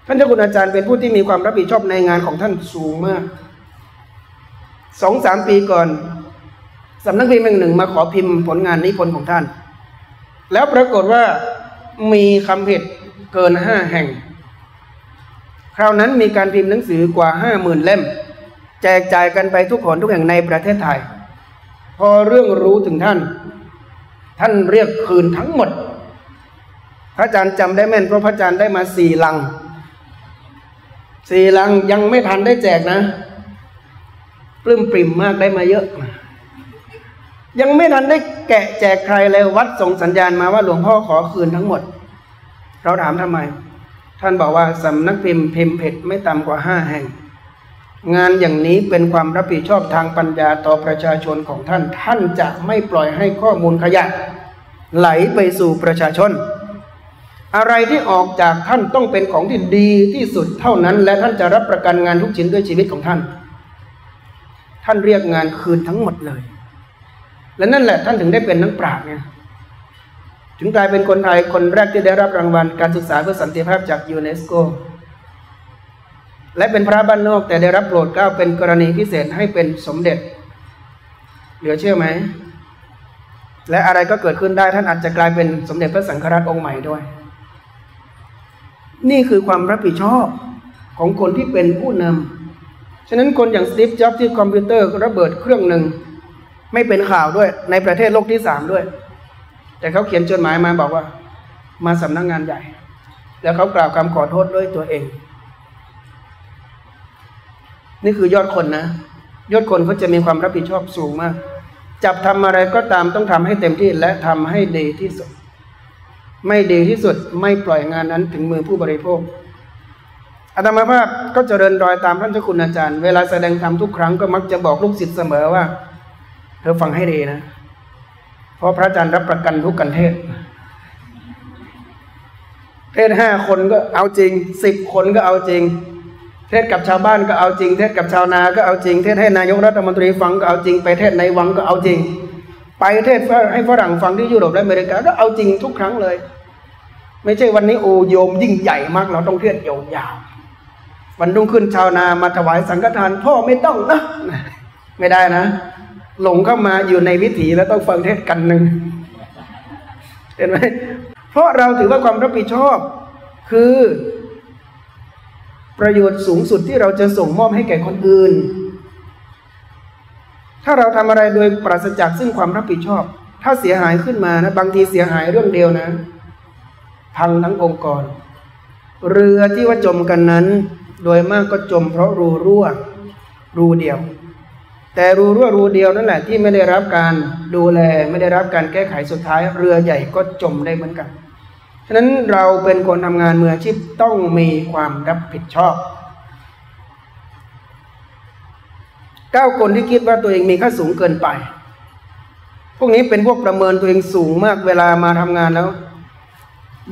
ท่านเจ้าคุณอาจารย์เป็นผู้ที่มีความรับผิดชอบในงานของท่านสูงมากสองสามปีก่อนสำนักพิมพ์แห่งหนึ่งมาขอพิมพ์ผลงานนิพนธ์ของท่าน แล้วปรากฏว่ามีคำผิดเกินห้าแห่ง คราวนั้นมีการพิมพ์หนังสือกว่าห้าหมื่นเล่ม แจกจ่ายกันไปทุกคนทุกแห่งในประเทศไทย พอเรื่องรู้ถึงท่าน ท่านเรียกคืนทั้งหมด พระอาจารย์จำได้แม่นเพราะพระอาจารย์ได้มาสี่ลัง สี่ลังยังไม่ทันได้แจกนะปลื้มปริ่มมากได้มาเยอะ ยังไม่ทันได้แกะแจกใครเลยวัดส่งสัญญาณมาว่าหลวงพ่อขอคืนทั้งหมด เราถามทำไม ท่านบอกว่าสำนักพิมพ์พิมพ์เพชรไม่ต่ำกว่าห้าแห่ง งานอย่างนี้เป็นความรับผิดชอบทางปัญญาต่อประชาชนของท่าน ท่านจะไม่ปล่อยให้ข้อมูลขยะ ไหลไปสู่ประชาชน อะไรที่ออกจากท่านต้องเป็นของที่ดีที่สุดเท่านั้น และท่านจะรับประกันงานทุกชิ้นด้วยชีวิตของท่าน ท่านเรียกงานคืนทั้งหมดเลย และนั่นแหละท่านถึงได้เป็นนักปราชญ์ไงถึงกลายเป็นคนไทยคนแรกที่ได้รับรางวัลการศึกษาเพื่อสันติภาพจากยูเนสโก และเป็นพระบ้านนอกแต่ได้รับโปรดเกล้าเป็นกรณีพิเศษให้เป็นสมเด็จ เหลือเชื่อไหม และอะไรก็เกิดขึ้นได้ท่านอาจจะกลายเป็นสมเด็จพระสังฆราชองค์ใหม่ด้วย นี่คือความรับผิดชอบของคนที่เป็นผู้นำฉะนั้นคนอย่างสตีฟจ็อบที่คอมพิวเตอร์ระเบิดเครื่องหนึ่ง ไม่เป็นข่าวด้วยในประเทศโลกที่สามด้วย แต่เขาเขียนจดหมายมาบอกว่า มาสำนักงงานใหญ่ แล้วเขากล่าวคำขอโทษด้วยตัวเอง นี่คือยอดคนนะ ยอดคนเขาจะมีความรับผิดชอบสูงมาก จับทำอะไรก็ตามต้องทำให้เต็มที่และทำให้ดีที่สุด ไม่ดีที่สุดไม่ปล่อยงานนั้นถึงมือผู้บริโภคอาตมาภาพก็จะเดินรอยตามท่านเจ้าคุณอาจารย์ เวลาแสดงธรรมทุกครั้งก็มักจะบอกลูกศิษย์เสมอว่า เธอฟังให้ดีนะ เพราะพระอาจารย์รับประกันทุกกันเทศ เทศห้าคนก็เอาจริงสิบคนก็เอาจริง เทศกับชาวบ้านก็เอาจริง เทศกับชาวนาก็เอาจริง เทศให้นายกรัฐมนตรีฟังก็เอาจริง ไปเทศในวังก็เอาจริง ไปเทศให้ฝรั่งฟังที่ยุโรปและอเมริกาก็เอาจริงทุกครั้งเลย ไม่ใช่วันนี้โอโยมยิ่งใหญ่มากเราต้องเทศยาวๆวันรุ่งขึ้นชาวนามาถวายสังฆทานพ่อไม่ต้องนะไม่ได้นะ หลงเข้ามาอยู่ในวิถีแล้วต้องฟังเทศกันหนึ่งเห็นไหมเพราะเราถือว่าความรับผิดชอบ คือ ประโยชน์สูงสุดที่เราจะส่งมอบให้แก่คนอื่น ถ้าเราทำอะไรโดยปราศจากซึ่งความรับผิดชอบ ถ้าเสียหายขึ้นมานะบางทีเสียหายเรื่องเดียวนะพังทั้งองค์กร เรือที่ว่าจมกันนั้น โดยมากก็จมเพราะรูรั่ว รูเดียว แต่รูรั่วรูเดียวนั่นแหละที่ไม่ได้รับการดูแลไม่ได้รับการแก้ไขสุดท้าย เรือใหญ่ก็จมได้เหมือนกัน ฉะนั้นเราเป็นคนทำงานมืออาชีพต้องมีความรับผิดชอบเก้าคนที่คิดว่าตัวเองมีค่าสูงเกินไป พวกนี้เป็นพวกประเมินตัวเองสูงมากเวลามาทำงานแล้ว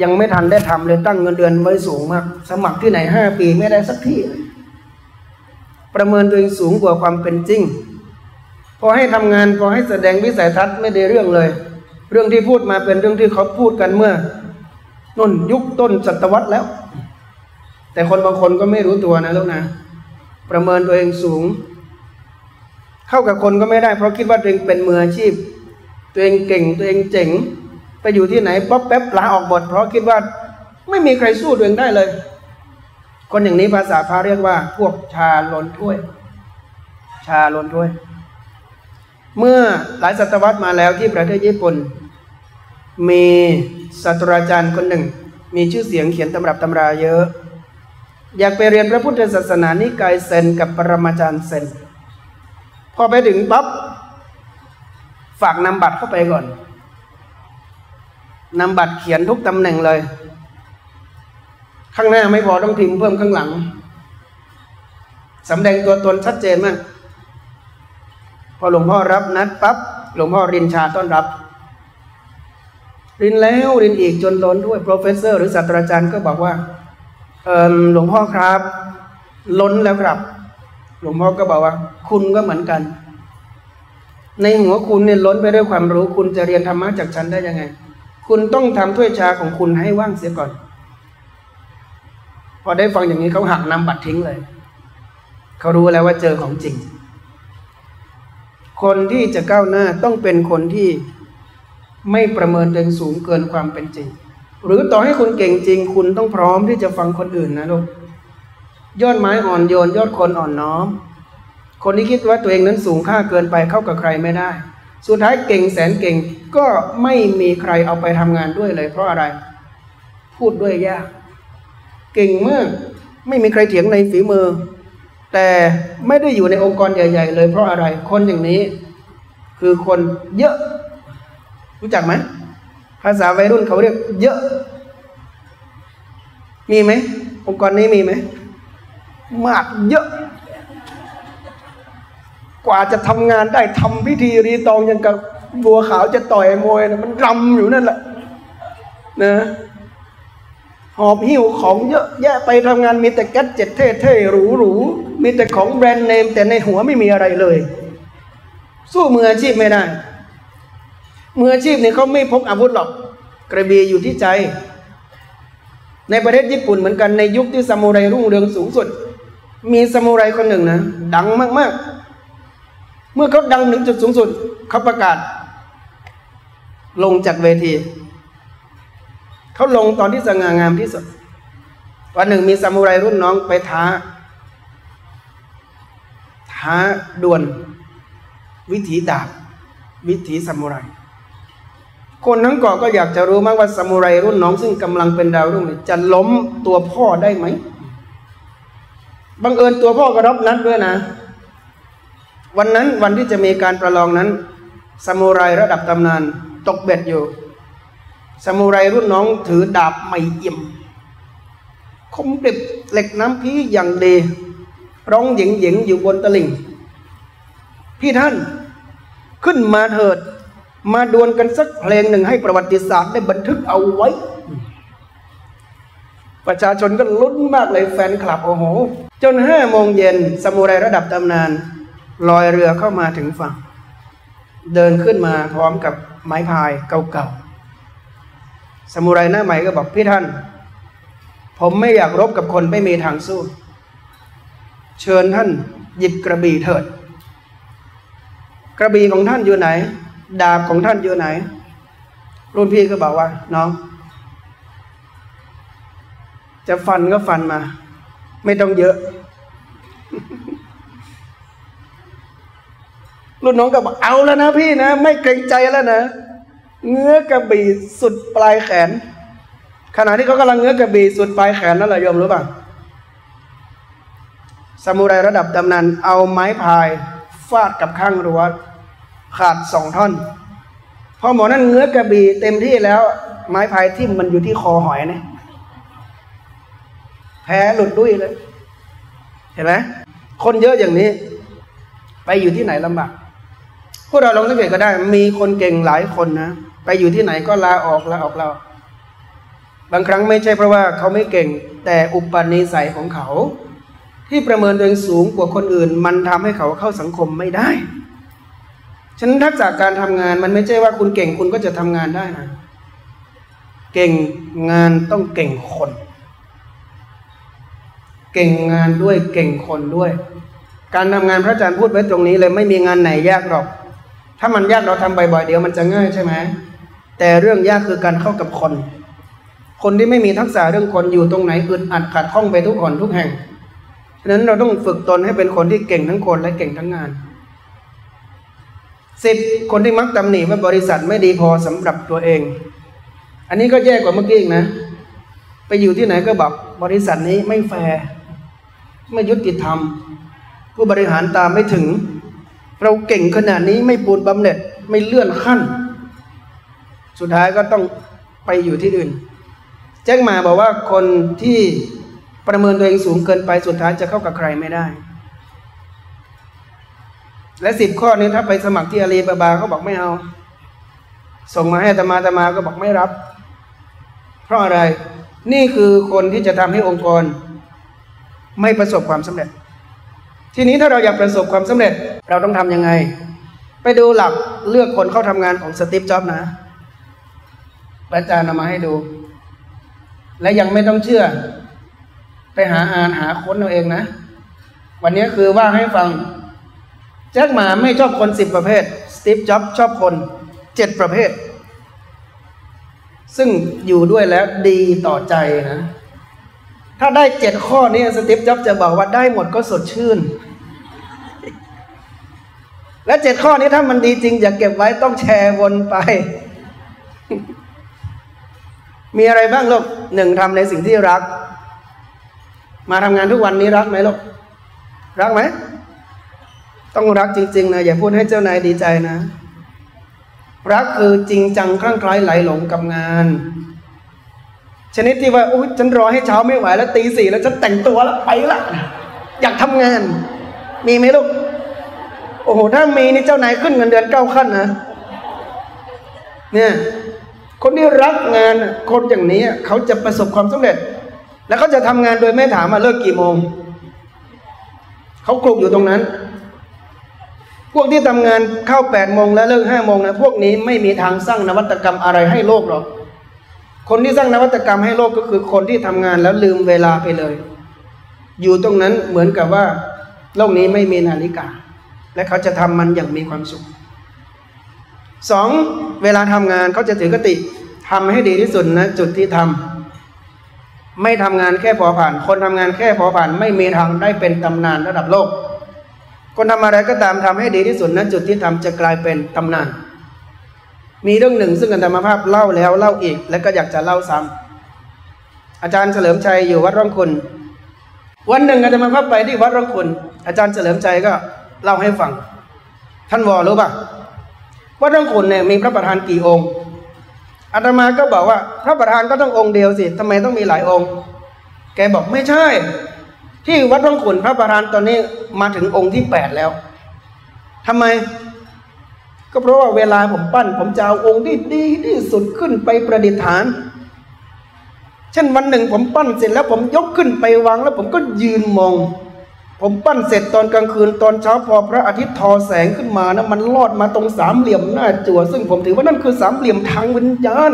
ยังไม่ทันได้ทำเลยตั้งเงินเดือนไว้สูงมาก สมัครที่ไหนห้าปีไม่ได้สักที่ ประเมินตัวเองสูงกว่าความเป็นจริง พอให้ทำงานพอให้แสดงวิสัยทัศน์ไม่ได้เรื่องเลย เรื่องที่พูดมาเป็นเรื่องที่เขาพูดกันเมื่อ นุ่นยุคต้นศตวรรษแล้ว แต่คนบางคนก็ไม่รู้ตัวนะลูกนะ ประเมินตัวเองสูง เข้ากับคนก็ไม่ได้ เพราะคิดว่าตัวเองเป็นมืออาชีพ ตัวเองเก่งตัวเองเจ๋ง ไปอยู่ที่ไหนป๊อปแป๊บลาออกบท เพราะคิดว่าไม่มีใครสู้ตัวเองได้เลย คนอย่างนี้ภาษาพาเรียกว่า พวกชาล้นถ้วย ชาล้นถ้วย เมื่อหลายศตวรรษมาแล้วที่ประเทศญี่ปุ่นมี ศาสตราจารย์คนหนึ่ง มีชื่อเสียงเขียนตำรับตำราเยอะ อยากไปเรียนพระพุทธศาสนานิกายเซนกับปรมาจารย์เซนพอไปถึงปั๊บฝากนำบัตรเข้าไปก่อนนำบัตรเขียนทุกตำแหน่งเลย ข้างหน้าไม่พอต้องพิมพ์เพิ่มข้างหลังสำแดงตัวตนชัดเจนมาก พอหลวงพ่อรับนัดปับ๊บหลวงพ่อรินชาต้อนรับ รินแล้วรินอีกจนล้นด้วยโปรเฟสเซอร์หรือศาสตราจารย์ก็บอกว่าหลวงพ่อครับ ล้นแล้วครับ หลวงพ่อก็บอกว่า คุณก็เหมือนกัน ในหัวคุณเนี่ยล้นไปด้วยความรู้ คุณจะเรียนธรรมะจากฉันได้ยังไง คุณต้องทำถ้วยชาของคุณให้ว่างเสียก่อน พอได้ฟังอย่างนี้เขาหักนำบัตรทิ้งเลยเขารู้แล้วว่าเจอของจริง คนที่จะก้าวหน้าต้องเป็นคนที่ ไม่ประเมินตัวเองสูงเกินความเป็นจริง หรือต่อให้คุณเก่งจริง คุณต้องพร้อมที่จะฟังคนอื่นนะลูกยอดไม้อ่อนโยน ยอดคนอ่อนน้อม คนที่คิดว่าตัวเองนั้นสูงค่าเกินไปเข้ากับใครไม่ได้ สุดท้ายเก่งแสนเก่งก็ไม่มีใครเอาไปทำงานด้วยเลย เพราะอะไร พูดด้วยยาก เก่งมากไม่มีใครเถียงในฝีมือ แต่ไม่ได้อยู่ในองค์กรใหญ่ ๆ เลยเพราะอะไร คนอย่างนี้ คือคนเยอะ รู้จักไหมภาษาวัยรุ่นเขาเรียกเยอะ มีไหมองค์กรนี้มีไหมมากเยอะ กว่าจะทำงานได้ทำพิธีรีตองยังกับบัวขาวจะต่อยมวยนะมันรำอยู่นั่นแหละนะหอบหิ้วของเยอะแยะไปทำงานมีแต่แก๊สเจ็ดเท่เท่หรูหรูมีแต่ของแบรนด์เนมแต่ในหัวไม่มีอะไรเลย สู้มืออาชีพไม่ได้ มืออาชีพเนี่ยเขาไม่พกอาวุธหรอก กระบี่อยู่ที่ใจ ในประเทศญี่ปุ่นเหมือนกันในยุคที่ซามูไรรุ่งเรืองสูงสุด มีซามูไรคนหนึ่งนะดังมากๆ เมื่อเขาดังถึงจุดสูงสุดเขาประกาศ ลงจากเวทีเขาลงตอนที่สง่างามที่สุดวันหนึ่งมีซามูไรรุ่นน้องไปท้า ท้าดวลวิถีดาบ วิถีซามูไร คนทั้งเกาะก็อยากจะรู้มากว่าสมุไรรุ่นน้องซึ่งกำลังเป็นดาวรุ่งจะล้มตัวพ่อได้ไหมบังเอิญตัวพ่อก็รับนัดด้วยนะ วันนั้นวันที่จะมีการประลองนั้นสมุไรระดับตำนาน ตกเบ็ดอยู่สมุไรรุ่นน้องถือดาบไม่เอี่ยม คมกริบเหล็กน้ำพีอย่างดีร้องหยิงหยิงอยู่บนตลิ่ง พี่ท่านขึ้นมาเถิด มาดวลกันสักเพลงหนึ่งให้ประวัติศาสตร์ได้บันทึกเอาไว้ ประชาชนก็ลุ้นมากเลยแฟนคลับโอ้โห จนห้าโมงเย็นสมุไรระดับตำนาน ลอยเรือเข้ามาถึงฝั่ง เดินขึ้นมาพร้อมกับไม้พายเก่าๆสมุไรหน้าใหม่ก็บอกพี่ท่าน ผมไม่อยากรบกับคนไม่มีทางสู้ เชิญท่านหยิบกระบี่เถิด กระบี่ของท่านอยู่ไหน ดาบของท่านอยู่ไหน รุ่นพี่ก็บอกว่า น้อง จะฟันก็ฟันมา ไม่ต้องเยอะ รุ่นน้องก็บอกเอาแล้วนะพี่นะ ไม่เกรงใจแล้วนะเงื้อกระบี่สุดปลายแขน ขณะที่เขากำลังเงื้อกระบี่สุดปลายแขนนั่นแหละยอมรู้ป่ะซามูไรระดับตำนานเอาไม้พาย ฟาดกับข้างรั้ว ขาดสองท่อน พอหมอนั่นเงื้อกระบี่เต็มที่แล้ว ไม้พายทิ่มมันอยู่ที่คอหอยเนี่ยแพ้หลุดดุ้ยเลย เห็นไหมคนเยอะอย่างนี้ ไปอยู่ที่ไหนลำบากพวกเราลองสังเกตก็ได้ มีคนเก่งหลายคนนะไปอยู่ที่ไหนก็ลาออกลาออกเราบางครั้งไม่ใช่เพราะว่าเขาไม่เก่ง แต่อุปนิสัยของเขา ที่ประเมินตัวเองสูงกว่าคนอื่น มันทำให้เขาเข้าสังคมไม่ได้ ฉะนั้นทักษะการทำงานมันไม่ใช่ว่าคุณเก่งคุณก็จะทำงานได้นะ เก่งงานต้องเก่งคน เก่งงานด้วยเก่งคนด้วย การทำงานพระอาจารย์พูดไว้ตรงนี้เลยไม่มีงานไหนยากหรอก ถ้ามันยากเราทำบ่อยๆเดี๋ยวมันจะง่ายใช่ไหมแต่เรื่องยากคือการเข้ากับคน คนที่ไม่มีทักษะเรื่องคนอยู่ตรงไหนอึดอัดขัดข้องไปทุกคนทุกแห่งฉะนั้นเราต้องฝึกตนให้เป็นคนที่เก่งทั้งคนและเก่งทั้งงาน สิบคนที่มักตำหนิว่าบริษัทไม่ดีพอสำหรับตัวเอง อันนี้ก็แย่กว่าเมื่อกี้นะ ไปอยู่ที่ไหนก็บอกบริษัทนี้ไม่แฟร์ไม่ยุติธรรม ผู้บริหารตามไม่ถึง เราเก่งขนาดนี้ไม่ปูนบำเหน็จไม่เลื่อนขั้น สุดท้ายก็ต้องไปอยู่ที่อื่น แจ้งมาบอกว่าคนที่ประเมินตัวเองสูงเกินไปสุดท้ายจะเข้ากับใครไม่ได้ และสิบข้อนี้ถ้าไปสมัครที่อาลีบาบาเขาบอกไม่เอา ส่งมาให้ตมาตมาก็บอกไม่รับ เพราะอะไร นี่คือคนที่จะทำให้องค์กร ไม่ประสบความสำเร็จ ทีนี้ถ้าเราอยากประสบความสำเร็จ เราต้องทำยังไง ไปดูหลักเลือกคนเข้าทำงานของสตีฟจ็อบนะอาจารย์นำมาให้ดู และยังไม่ต้องเชื่อ ไปหาอ่านหาค้นเอาเองนะ วันนี้คือว่าให้ฟัง แจ็คหมาไม่ชอบคนสิบประเภท สตีฟจ็อบชอบคนเจ็ดประเภท ซึ่งอยู่ด้วยแล้วดีต่อใจนะ ถ้าได้เจ็ดข้อนี้สตีฟจ็อบจะบอกว่าได้หมดก็สดชื่น และเจ็ดข้อนี้ถ้ามันดีจริงอย่าเก็บไว้ต้องแชร์วนไป มีอะไรบ้างลูกหนึ่งทำในสิ่งที่รัก มาทำงานทุกวันนี้รักไหมลูกรักไหม ต้องรักจริง ๆ นะ อย่าพูดให้เจ้านายดีใจนะ รักคือจริงจังคลั่งไคล้ไหลหลงกับงาน ชนิดที่ว่าโอ้ยฉันรอให้เช้าไม่ไหวแล้วตีสี่แล้วฉันแต่งตัวแล้วไปละอยากทำงาน มีไหมลูกโอ้โหถ้ามีนี่เจ้านายขึ้นเงินเดือนเก้าขั้นนะ เนี่ย คนที่รักงานคนอย่างนี้เขาจะประสบความสำเร็จ แล้วเขาจะทำงานโดยไม่ถามมาเลิกกี่โมงเขาคลุกอยู่ตรงนั้น พวกที่ทำงานเข้าแปดโมงแล้วเลิกห้าโมงนะพวกนี้ไม่มีทางสร้างนวัตกรรมอะไรให้โลกหรอก คนที่สร้างนวัตกรรมให้โลกก็คือคนที่ทำงานแล้วลืมเวลาไปเลย อยู่ตรงนั้นเหมือนกับว่า โลกนี้ไม่มีนาฬิกา และเขาจะทำมันอย่างมีความสุขสองเวลาทำงานเขาจะถือกติทำให้ดีที่สุดนะจุดที่ทำไม่ทำงานแค่พอผ่าน คนทำงานแค่พอผ่าน ไม่มีทางได้เป็นตำนานระดับโลก คนทำอะไรก็ตามทำให้ดีที่สุดนะจุดที่ทำจะกลายเป็นตำนาน มีเรื่องหนึ่งซึ่งอันธรรมภาพเล่าแล้วเล่าอีก และก็อยากจะเล่าซ้ำอาจารย์เฉลิมชัยอยู่วัดร่องคุณ วันหนึ่งอาจารย์มาภาพไปที่วัดร่องคุณ อาจารย์เฉลิมชัยก็เล่าให้ฟัง ท่านวอรู้ป่ะวัดร่องคุณเนี่ยมีพระประธานกี่องค์อาตมาก็บอกว่า พระประธานก็ต้ององค์เดียวสิทำไมต้องมีหลายองค์ แกบอกไม่ใช่ ที่วัดร่องขุนพระประธานตอนนี้มาถึงองค์ที่แปดแล้วทำไม ก็เพราะว่าเวลาผมปั้น ผมจะเอาองค์ที่ดีที่สุดขึ้นไปประดิษฐาน เช่นวันหนึ่งผมปั้นเสร็จแล้วผมยกขึ้นไปวางแล้วผมก็ยืนมอง ผมปั้นเสร็จตอนกลางคืนตอนเช้าพอพระอาทิตย์ทอแสงขึ้นมานะมันลอดมาตรงสามเหลี่ยมหน้าจั่วซึ่งผมถือว่านั่นคือสามเหลี่ยมทางวิญญาณ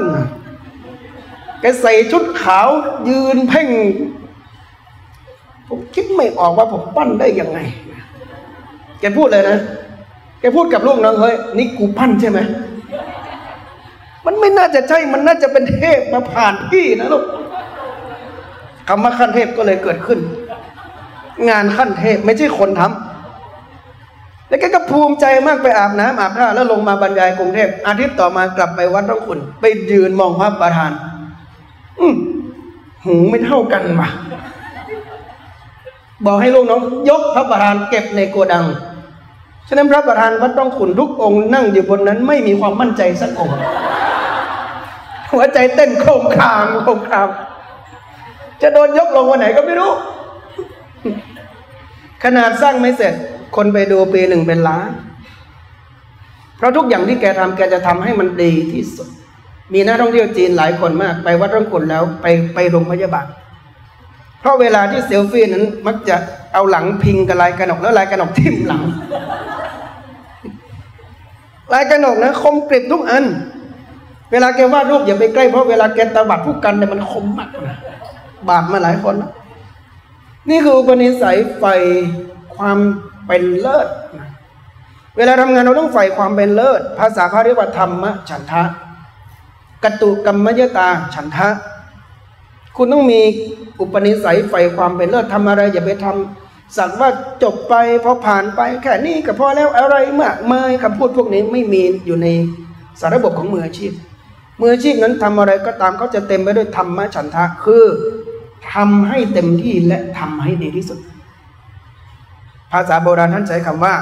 แกใส่ชุดขาวยืนเพ่ง ไม่ออกว่าผมปั้นได้ยังไง แกพูดเลยนะ แกพูดกับลูกน้องเฮ้ยนี่กูปั้นใช่ไหม มันไม่น่าจะใช่ มันน่าจะเป็นเทพมาผ่านพี่นะลูกคำว่าขั้นเทพก็เลยเกิดขึ้น งานขั้นเทพไม่ใช่คนทำแล้วแกก็ภูมิใจมากไปอาบน้ำอาบท่าแล้วลงมาบรรยายกรุงเทพอาทิตย์ต่อมากลับไปวัดร่องขุนไปยืนมองพระประธาน อืมหูไม่เท่ากันว่ะ บอกให้ลูกน้องยกพระประธานเก็บในโกดัง ฉะนั้นพระประธานวัดต้องขุนทุกองค์นั่งอยู่บนนั้นไม่มีความมั่นใจสักองค์ หัวใจเต้นโครงคามโครงคาม จะโดนยกลงวันไหนก็ไม่รู้ ขนาดสร้างไม่เสร็จ คนไปดูปีหนึ่งเป็นล้าน เพราะทุกอย่างที่แกทำแกจะทำให้มันดีที่สุด มีนักท่องเที่ยวจีนหลายคนมาก ไปวัดร่องขุนแล้วไปไปโรงพยาบาล เพราะเวลาที่เซลฟี่นั้นมักจะเอาหลังพิงกับลายกระหนกแล้วลายกระหนกทิ่มหลัง ลายกระหนกนะคมกริบทุกอัน เวลาแกวาดรูปอย่าไปใกล้เพราะเวลาแกตบัดผู้กันเนี่ยมันคมมากนะบาดมาหลายคนนะนี่คืออุปนิสัยไฟความเป็นเลิศนะเวลาทำงานเราต้องใฝ่ความเป็นเลิศ ภาษาเขาเรียกว่าธรรมะฉันทะกตุกรรมยตาฉันทะ คุณต้องมีอุปนิสัยใฝ่ความเป็นเลิศทำอะไร อย่าไปทำสักว่าจบไปพอผ่านไปแค่นี้ก็พอแล้วอะไรมากมายคำพูดพวกนี้ไม่มีอยู่ในสารระบบของมืออาชีพมืออาชีพนั้นทำอะไรก็ตามเขาจะเต็มไปด้วยธรรมะฉันทะคือทำให้เต็มที่และทำให้ดีที่สุด ภาษาโบราณท่านใช้คำว่า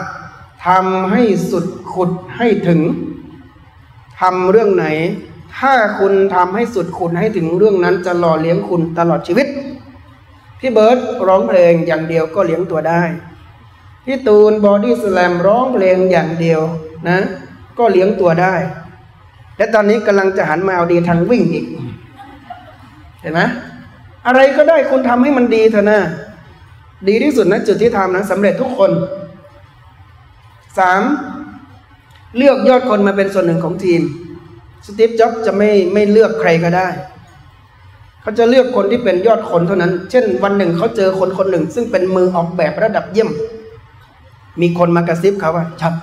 ทำให้สุดขุดให้ถึงทำเรื่องไหน ถ้าคุณทำให้สุดขุดให้ถึงเรื่องนั้นจะหล่อเลี้ยงคุณตลอดชีวิต พี่เบิร์ดร้องเพลงอย่างเดียวก็เลี้ยงตัวได้ พี่ตูนบอดี้สแลมร้องเพลงอย่างเดียวนะ ก็เลี้ยงตัวได้ และตอนนี้กำลังจะหันมาเอาดีทางวิ่งอีก เห็นไหมอะไรก็ได้คุณทำให้มันดีเถอะนะ ดีที่สุดนะจุดที่ทำนะสำเร็จทุกคนสามเลือกยอดคนมาเป็นส่วนหนึ่งของทีม สตีฟจ็อบจะไม่ไม่เลือกใครก็ได้ เขาจะเลือกคนที่เป็นยอดคนเท่านั้น เช่น วันหนึ่งเขาเจอคนคนหนึ่ง ซึ่งเป็นมือออกแบบระดับเยี่ยม มีคนมากระซิบเขาว่าชับ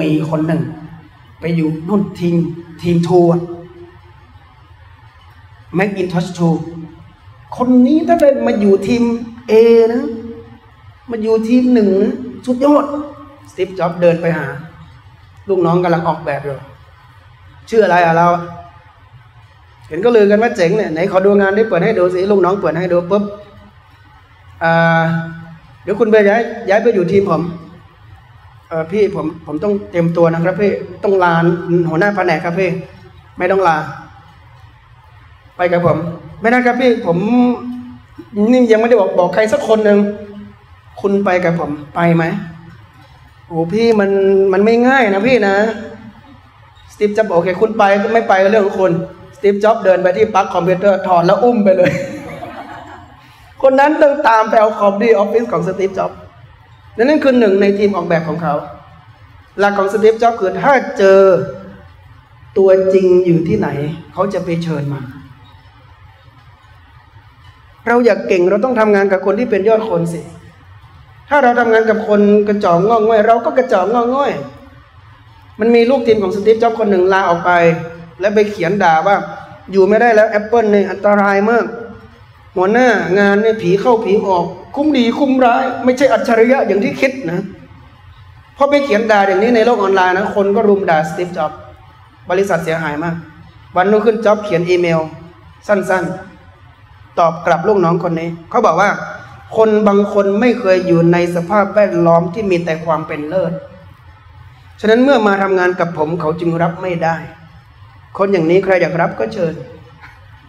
มีคนหนึ่ง ไปอยู่นู่นทีมทีมทัวร์แม็กอินทัชทูคนนี้ถ้าได้มาอยู่ทีมเอนะ มาอยู่ทีมหนึ่งนะสุดยอดสตีฟจ็อบเดินไปหา ลูกน้องกำลังออกแบบอยู่ ชื่ออะไรอะเรา เห็นก็ลือกันว่าเจ๋งเนี่ยไหนขอดูงานได้เปิดให้ดูสิลูกน้องเปิดให้ดูปุ๊บเดี๋ยวคุณไปย้ายย้ายไปอยู่ทีมผมเออพี่ผมผมต้องเตรียมตัวนะครับพี่ต้องลาหัวหน้าแผนกครับพี่ไม่ต้องลา ไปกับผม ไม่ได้ครับพี่ผมนี่ยังไม่ได้บอกบอกใครสักคนหนึ่งคุณไปกับผมไปไหมโอ้พี่มันมันไม่ง่ายนะพี่นะ สตีฟจ็อบโอเค คุณไปไม่ไปเรื่องของคุณสตีฟจ็อบเดินไปที่ปลั๊กคอมพิวเตอร์ถอดแล้วอุ้มไปเลย คนนั้นต้องตามไปเอาคอมที่ออฟฟิศของสตีฟจ็อบนั่นคือหนึ่งในทีมออกแบบของเขา หลักของสตีฟจ็อบคือถ้าเจอตัวจริงอยู่ที่ไหน เขาจะไปเชิญมา เราอยากเก่งเราต้องทำงานกับคนที่เป็นยอดคนสิ ถ้าเราทำงานกับคนกระจอกงอกง่อย เราก็กระจอกงอกง่อย มันมีลูกทีมของสตีฟจ็อบคนหนึ่งลาออกไป แล้วไปเขียนด่าว่า อยู่ไม่ได้แล้วแอปเปิลเนี่ยอันตรายมาก หัวหน้างานเนี่ยผีเข้าผีออก คุ้มดีคุ้มร้าย ไม่ใช่อัจฉริยะอย่างที่คิดนะพอไปเขียนด่าอย่างนี้ในโลกออนไลน์นะคนก็รุมด่าสตีฟจ็อบบริษัทเสียหายมาก วันรุ่งขึ้นจ็อบเขียนอีเมล สั้นๆ ตอบกลับลูกน้องคนนี้ เขาบอกว่า คนบางคนไม่เคยอยู่ในสภาพแวดล้อมที่มีแต่ความเป็นเลิศ ฉะนั้นเมื่อมาทำงานกับผมเขาจึงรับไม่ได้ คนอย่างนี้ใครอยากรับก็เชิญ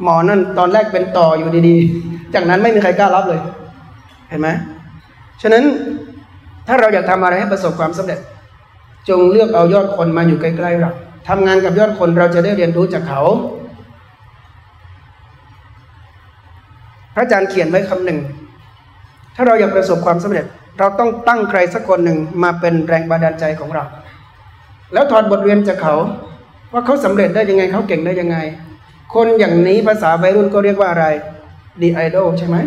หมอนั่นตอนแรกเป็นต่ออยู่ดีๆ จากนั้นไม่มีใครกล้ารับเลย เห็นไหมฉะนั้นถ้าเราอยากทำอะไรให้ประสบความสำเร็จ จงเลือกเอายอดคนมาอยู่ใกล้ๆเราทำงานกับยอดคนเราจะได้เรียนรู้จากเขา พระอาจารย์เขียนไว้คำหนึ่ง ถ้าเราอยากประสบความสำเร็จ เราต้องตั้งใครสักคนหนึ่งมาเป็นแรงบันดาลใจของเรา แล้วถอดบทเรียนจากเขา ว่าเขาสำเร็จได้ยังไงเขาเก่งได้ยังไง คนอย่างนี้ภาษาวัยรุ่นก็เรียกว่าอะไรดีไอดอลใช่ไหม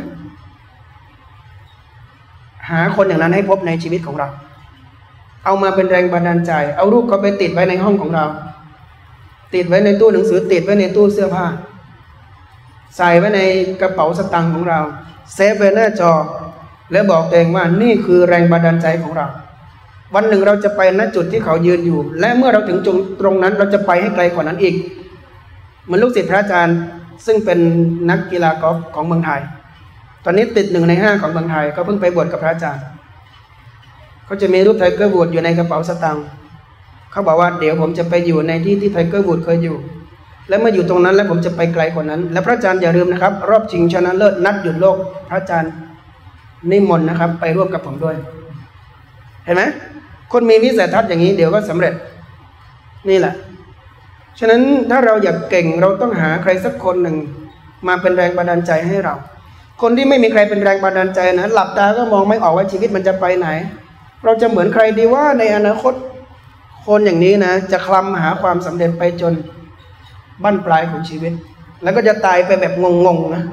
หาคนอย่างนั้นให้พบในชีวิตของเรา เอามาเป็นแรงบันดาลใจ เอารูปเขาไปติดไว้ในห้องของเรา ติดไว้ในตู้หนังสือติดไว้ในตู้เสื้อผ้า ใส่ไว้ในกระเป๋าสตางค์ของเราเซฟไว้หน้าจอ แล้วบอกตัวเองว่านี่คือแรงบันดาลใจของเรา วันหนึ่งเราจะไปณจุดที่เขายืนอยู่ และเมื่อเราถึงตรงนั้น เราจะไปให้ไกลกว่านั้นอีกเหมือนลูกศิษย์พระอาจารย์ ซึ่งเป็นนักกีฬากอล์ฟของเมืองไทย ตอนนี้ติดหนึ่งในห้าของเมืองไทยก็เพิ่งไปบวชกับพระอาจารย์เขาจะมีรูปไทเกอร์วูดส์อยู่ในกระเป๋าสตางค์เขาบอกว่าเดี๋ยวผมจะไปอยู่ในที่ที่ไทเกอร์วูดส์เคยอยู่ และเมื่ออยู่ตรงนั้นแล้วผมจะไปไกลกว่านั้น และพระอาจารย์อย่าลืมนะครับ รอบชิงชนะเลิศนัดหยุดโลก พระอาจารย์นิมนต์นะครับ ไปร่วมกับผมด้วย เห็นไหม คนมีวิสัยทัศน์อย่างนี้เดี๋ยวก็สำเร็จ นี่แหละ ฉะนั้นถ้าเราอยากเก่งเราต้องหาใครสักคนหนึ่ง มาเป็นแรงบันดาลใจให้เรา คนที่ไม่มีใครเป็นแรงบันดาลใจนะหลับตาก็มองไม่ออกว่าชีวิตมันจะไปไหน เราจะเหมือนใครดีว่าในอนาคต คนอย่างนี้นะ จะคลำหาความสำเร็จไปจนบั้นปลายของชีวิต แล้วก็จะตายไปแบบงงๆนะ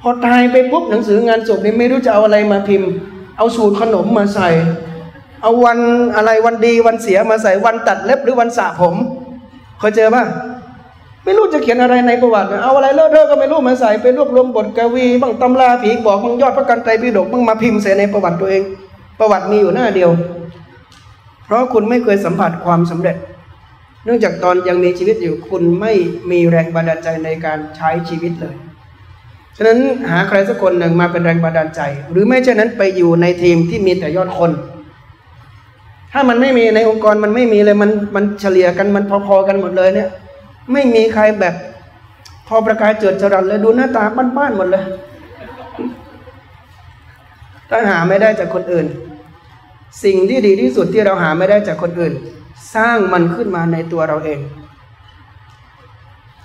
พอตายไปปุ๊บหนังสืองานศพนี่ไม่รู้จะเอาอะไรมาพิมพ์ เอาสูตรขนมมาใส่ เอาวันอะไรวันดีวันเสียมาใส่วันตัดเล็บหรือวันสระผมเคยเจอป่ะไม่รู้จะเขียนอะไรในประวัติ เอาอะไรเลอะเทอะก็ไม่รู้มาใส่ไปรวบรวมบทกวีบ้างตำราผีบอกบ้างยอดพระกันไตรปิฎกบ้างมาพิมพ์ใส่ในประวัติตัวเอง ประวัติมีอยู่หน้าเดียว เพราะคุณไม่เคยสัมผัสความสำเร็จ เนื่องจากตอนยังมีชีวิตอยู่คุณไม่มีแรงบันดาลใจในการใช้ชีวิตเลย ฉะนั้นหาใครสักคนหนึ่งมาเป็นแรงบันดาลใจ หรือไม่เช่นนั้นไปอยู่ในทีมที่มีแต่ยอดคน ถ้ามันไม่มีในองค์กรมันไม่มีเลยมันมันเฉลี่ยกันมันพอๆกันหมดเลยเนี่ย ไม่มีใครแบบพอประกายเจิดจรัสเลยดูหน้าตาบ้านๆหมดเลยถ้าหาไม่ได้จากคนอื่น สิ่งที่ดีที่สุดที่เราหาไม่ได้จากคนอื่น สร้างมันขึ้นมาในตัวเราเอง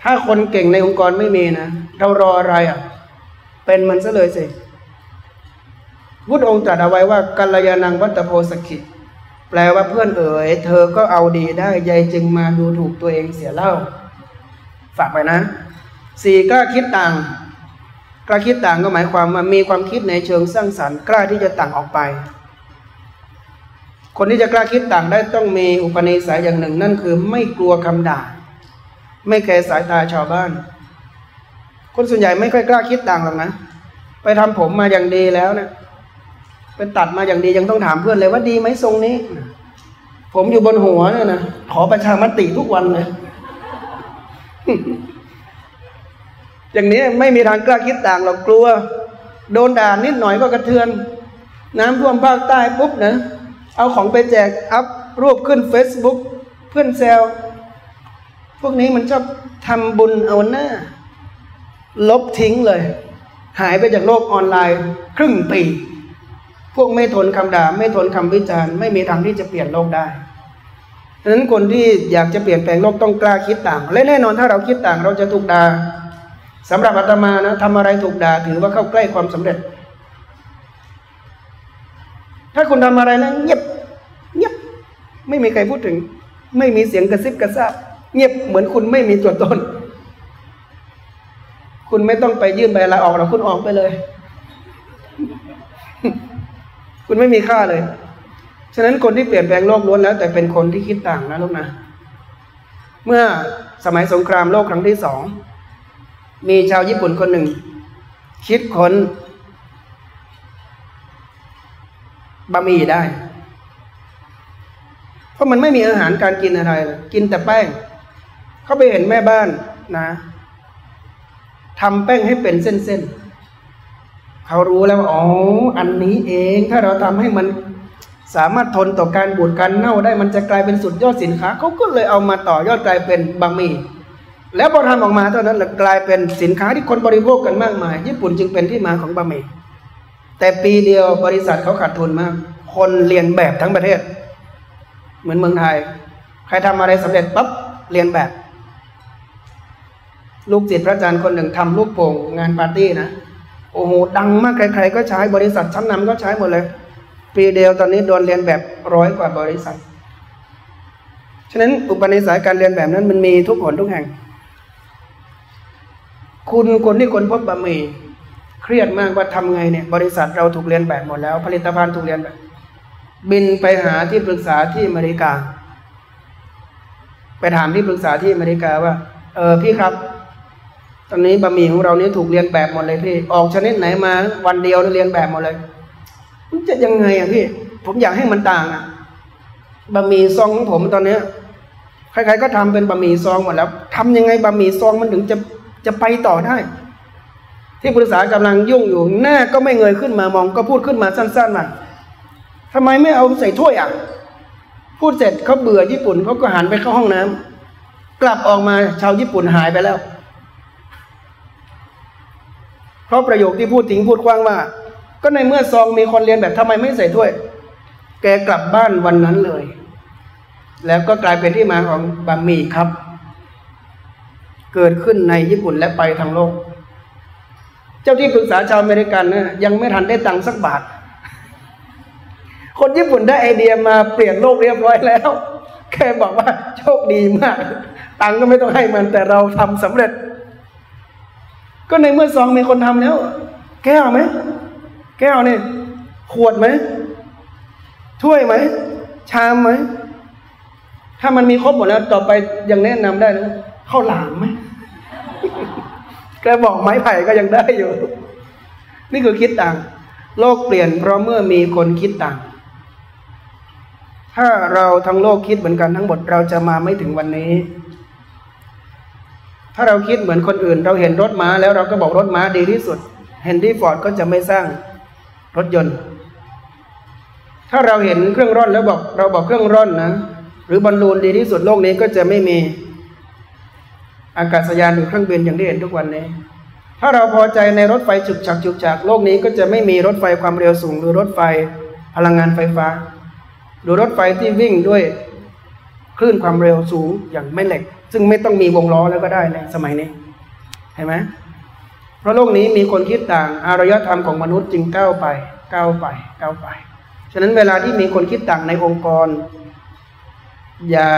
ถ้าคนเก่งในองค์กรไม่มีนะ เรารออะไรอะ เป็นมันซะเลยสิพุทธองค์ตรัสเอาไว้ว่ากัลยาณังวัตโพสกิแปลว่าเพื่อนเอ๋ยเธอก็เอาดีได้ยายจึงมาดูถูกตัวเองเสียเล่า ฝากไปนะสี่กล้าคิดต่างกล้าคิดต่างก็หมายความว่ามีความคิดในเชิงสร้างสรรค์กล้าที่จะต่างออกไป คนที่จะกล้าคิดต่างได้ต้องมีอุปนิสัยอย่างหนึ่ง นั่นคือไม่กลัวคำด่า ไม่แคร์สายตาชาวบ้าน คนส่วนใหญ่ไม่ค่อยกล้าคิดต่างหรอกนะ ไปทำผมมาอย่างดีแล้วนะไปตัดมาอย่างดียังต้องถามเพื่อนเลยว่าดีไหมทรงนี้ ผมอยู่บนหัวเนี่ยนะขอประชามติทุกวันเลยอย่างนี้ไม่มีทางกล้าคิดต่างหรอกกลัว โดนด่านนิดหน่อยก็กระเทือน น้ำท่วมภาคใต้ปุ๊บนะเอาของไปแจกอัพรูปขึ้นเฟซบุ๊กเพื่อนแซวพวกนี้มันชอบทำบุญเอาหน้า ลบทิ้งเลย หายไปจากโลกออนไลน์ ครึ่งปี พวกไม่ทนคำด่า ไม่ทนคำวิจารณ์ไม่มีทางที่จะเปลี่ยนโลกได้ฉะนั้นคนที่อยากจะเปลี่ยนแปลงโลกต้องกล้าคิดต่าง และแน่นอนถ้าเราคิดต่างเราจะถูกด่าสำหรับอาตมานะทำอะไรถูกด่าถือว่าเข้าใกล้ความสำเร็จ ถ้าคุณทำอะไรนะเงียบเงียบไม่มีใครพูดถึง ไม่มีเสียงกระซิบกระซาบเงียบเหมือนคุณไม่มีตัวตน คุณไม่ต้องไปยื่นใบลาออกหรอกคุณออกไปเลย คุณไม่มีค่าเลย ฉะนั้นคนที่เปลี่ยนแปลงโลกล้วนแล้ว แต่เป็นคนที่คิดต่างนะลูกนะ เมื่อสมัยสงครามโลกครั้งที่สอง มีชาวญี่ปุ่นคนหนึ่ง คิดค้นบะหมี่ได้ เพราะมันไม่มีอาหารการกินอะไรกินแต่แป้ง เขาไปเห็นแม่บ้านนะ ทำแป้งให้เป็นเส้นๆเขารู้แล้วว่าอ๋ออันนี้เองถ้าเราทำให้มันสามารถทนต่อการบูดการเน่าได้มันจะกลายเป็นสุดยอดสินค้าเขาก็เลยเอามาต่อยอดกลายเป็นบะหมี่แล้วพอทำออกมาเท่านั้นแหละกลายเป็นสินค้าที่คนบริโภคกันมากมาย ญี่ปุ่นจึงเป็นที่มาของบะหมี่แต่ปีเดียวบริษัทเขาขาดทุนมาก คนเรียนแบบทั้งประเทศ เหมือนเมืองไทย ใครทำอะไรสำเร็จปั๊บเรียนแบบ ลูกศิษย์พระอาจารย์คนหนึ่งทำลูกโป่งงานปาร์ตี้นะโอ้โหดังมากใคร ๆ ก็ใช้บริษัทชั้นนำก็ใช้หมดเลย ปีเดียวตอนนี้โดนเรียนแบบร้อยกว่าบริษัท ฉะนั้นอุปนิสัยการเรียนแบบนั้นมันมีทุกหนทุกแห่ง คุณคนที่คนพบบะหมี่เครียดมากว่าทำไงเนี่ย บริษัทเราถูกเรียนแบบหมดแล้ว ผลิตภัณฑ์ถูกเรียนแบบ บินไปหาที่ปรึกษาที่อเมริกา ไปถามที่ปรึกษาที่อเมริกาว่า เออพี่ครับ ตอนนี้บะหมี่ของเรานี้ถูกเรียนแบบหมดเลยพี่ ออกชนิดไหนมา วันเดียวเรียนแบบหมดเลย มันจะยังไงอะพี่ ผมอยากให้มันต่างอะบะหมี่ซองของผมตอนเนี้ยใครๆก็ทำเป็นบะหมี่ซองหมดแล้วทำยังไงบะหมี่ซองมันถึงจะจะไปต่อได้ ที่ปรึกษากำลังยุ่งอยู่ หน้าก็ไม่เงยขึ้นมามองก็พูดขึ้นมาสั้นๆว่าทำไมไม่เอาใส่ถ้วยอะ พูดเสร็จเขาเบื่อญี่ปุ่นเขาก็หันไปเข้าห้องน้ำกลับออกมาชาวญี่ปุ่นหายไปแล้ว เพราะประโยคที่พูดถึงพูดกว้างว่า ก็ในเมื่อซองมีคนเรียนแบบทำไมไม่ใส่ถ้วย แกกลับบ้านวันนั้นเลย แล้วก็กลายเป็นที่มาของบะหมี่ครับ เกิดขึ้นในญี่ปุ่นและไปทางโลก เจ้าที่ปรึกษาชาวอเมริกันนะยังไม่ทันได้ตังค์สักบาท คนญี่ปุ่นได้ไอเดียมาเปลี่ยนโลกเรียบร้อยแล้วแค่บอกว่าโชคดีมาก ตังค์ก็ไม่ต้องให้มันแต่เราทำสำเร็จ ก็ในเมื่อซองมีคนทำแล้ว แก้วไหม แก้วเนี่ยขวดไหม ถ้วยไหม ชามไหม ถ้ามันมีครบหมดแล้ว ต่อไปยังแนะนำได้นะข้าวหลามไหมแกบอกไม้ไผ่ก็ยังได้อยู่ นี่คือคิดต่าง โลกเปลี่ยนเพราะเมื่อมีคนคิดต่าง ถ้าเราทั้งโลกคิดเหมือนกันทั้งหมดเราจะมาไม่ถึงวันนี้ ถ้าเราคิดเหมือนคนอื่น เราเห็นรถม้าแล้วเราก็บอกรถม้าดีที่สุดเฮนรี่ฟอร์ดก็จะไม่สร้างรถยนต์ ถ้าเราเห็นเครื่องร่อนแล้วบอกเราบอกเครื่องร่อนนะ หรือบอลลูนดีที่สุดโลกนี้ก็จะไม่มีอากาศยานหรือเครื่องบินอย่างที่เห็นทุกวันนี้ ถ้าเราพอใจในรถไฟฉุกฉักฉุกฉักโลกนี้ก็จะไม่มีรถไฟความเร็วสูง หรือรถไฟพลังงานไฟฟ้า หรือรถไฟที่วิ่งด้วยคลื่นความเร็วสูงอย่างไม่เหล็ก ซึ่งไม่ต้องมีวงล้อแล้วก็ได้ในสมัยนี้ เห็นไหมเพราะโลกนี้มีคนคิดต่างอารยธรรมของมนุษย์จึงก้าวไปก้าวไปก้าวไป ฉะนั้นเวลาที่มีคนคิดต่างในองค์กร อย่า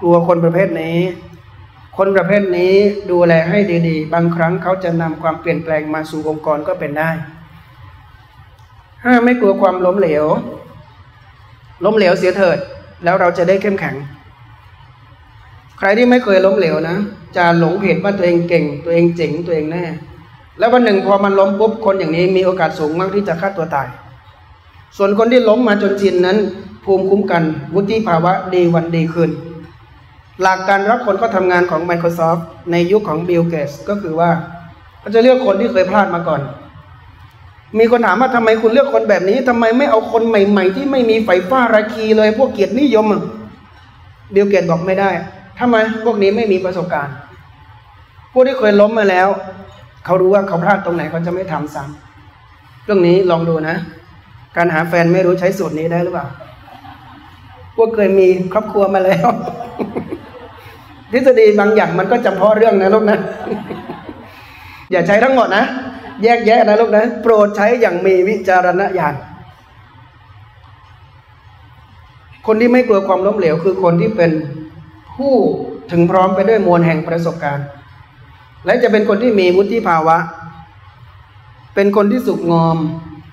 กลัวคนประเภทนี้ คนประเภทนี้ดูแลให้ดีๆ บางครั้งเขาจะนำความเปลี่ยนแปลงมาสู่องค์กรก็เป็นได้ห้าไม่กลัวความล้มเหลว ล้มเหลวเสียเถิด แล้วเราจะได้เข้มแข็ง รที่ไม่เคยล้มเหลวนะ จะหลงผิดว่าตัวเองเก่ง ตัวเองเจ๋งตัวเองแน่ แล้ววันหนึ่งพอมันล้มปุ๊บคนอย่างนี้มีโอกาสสูงมากที่จะฆ่าตัวตาย ส่วนคนที่ล้มมาจนชินนั้น ภูมิคุ้มกันวุฒิภาวะดีวันดีคืนหลักการรับคนเข้าทำงานของ Microsoft ในยุคของ Bill Gates ก็คือว่าเขาจะเลือกคนที่เคยพลาดมาก่อน มีคนถามว่าทำไมคุณเลือกคนแบบนี้ทำไมไม่เอาคนใหม่ ๆ ที่ไม่มีไฟฟ้าราคีเลย พวกเกียรตินิยมบิลเกตบอกไม่ได้ ทำไมพวกนี้ไม่มีประสบการณ์พวกที่เคยล้มมาแล้ว เขารู้ว่าเขาพลาดตรงไหนเขาจะไม่ทำซ้ำเรื่องนี้ลองดูนะ การหาแฟนไม่รู้ใช้สูตรนี้ได้หรือเปล่า พวกเคยมีครอบครัวมาแล้ว ทฤษฎีบางอย่างมันก็จำเพาะเรื่องนะลูกนะ อย่าใช้ทั้งหมดนะ แยกแยะนะลูกนะ โปรดใช้อย่างมีวิจารณญาณคนที่ไม่กลัวความล้มเหลวคือคนที่เป็น ผู้ถึงพร้อมไปด้วยมวลแห่งประสบการณ์ และจะเป็นคนที่มีวุฒิภาวะ เป็นคนที่สุกงอม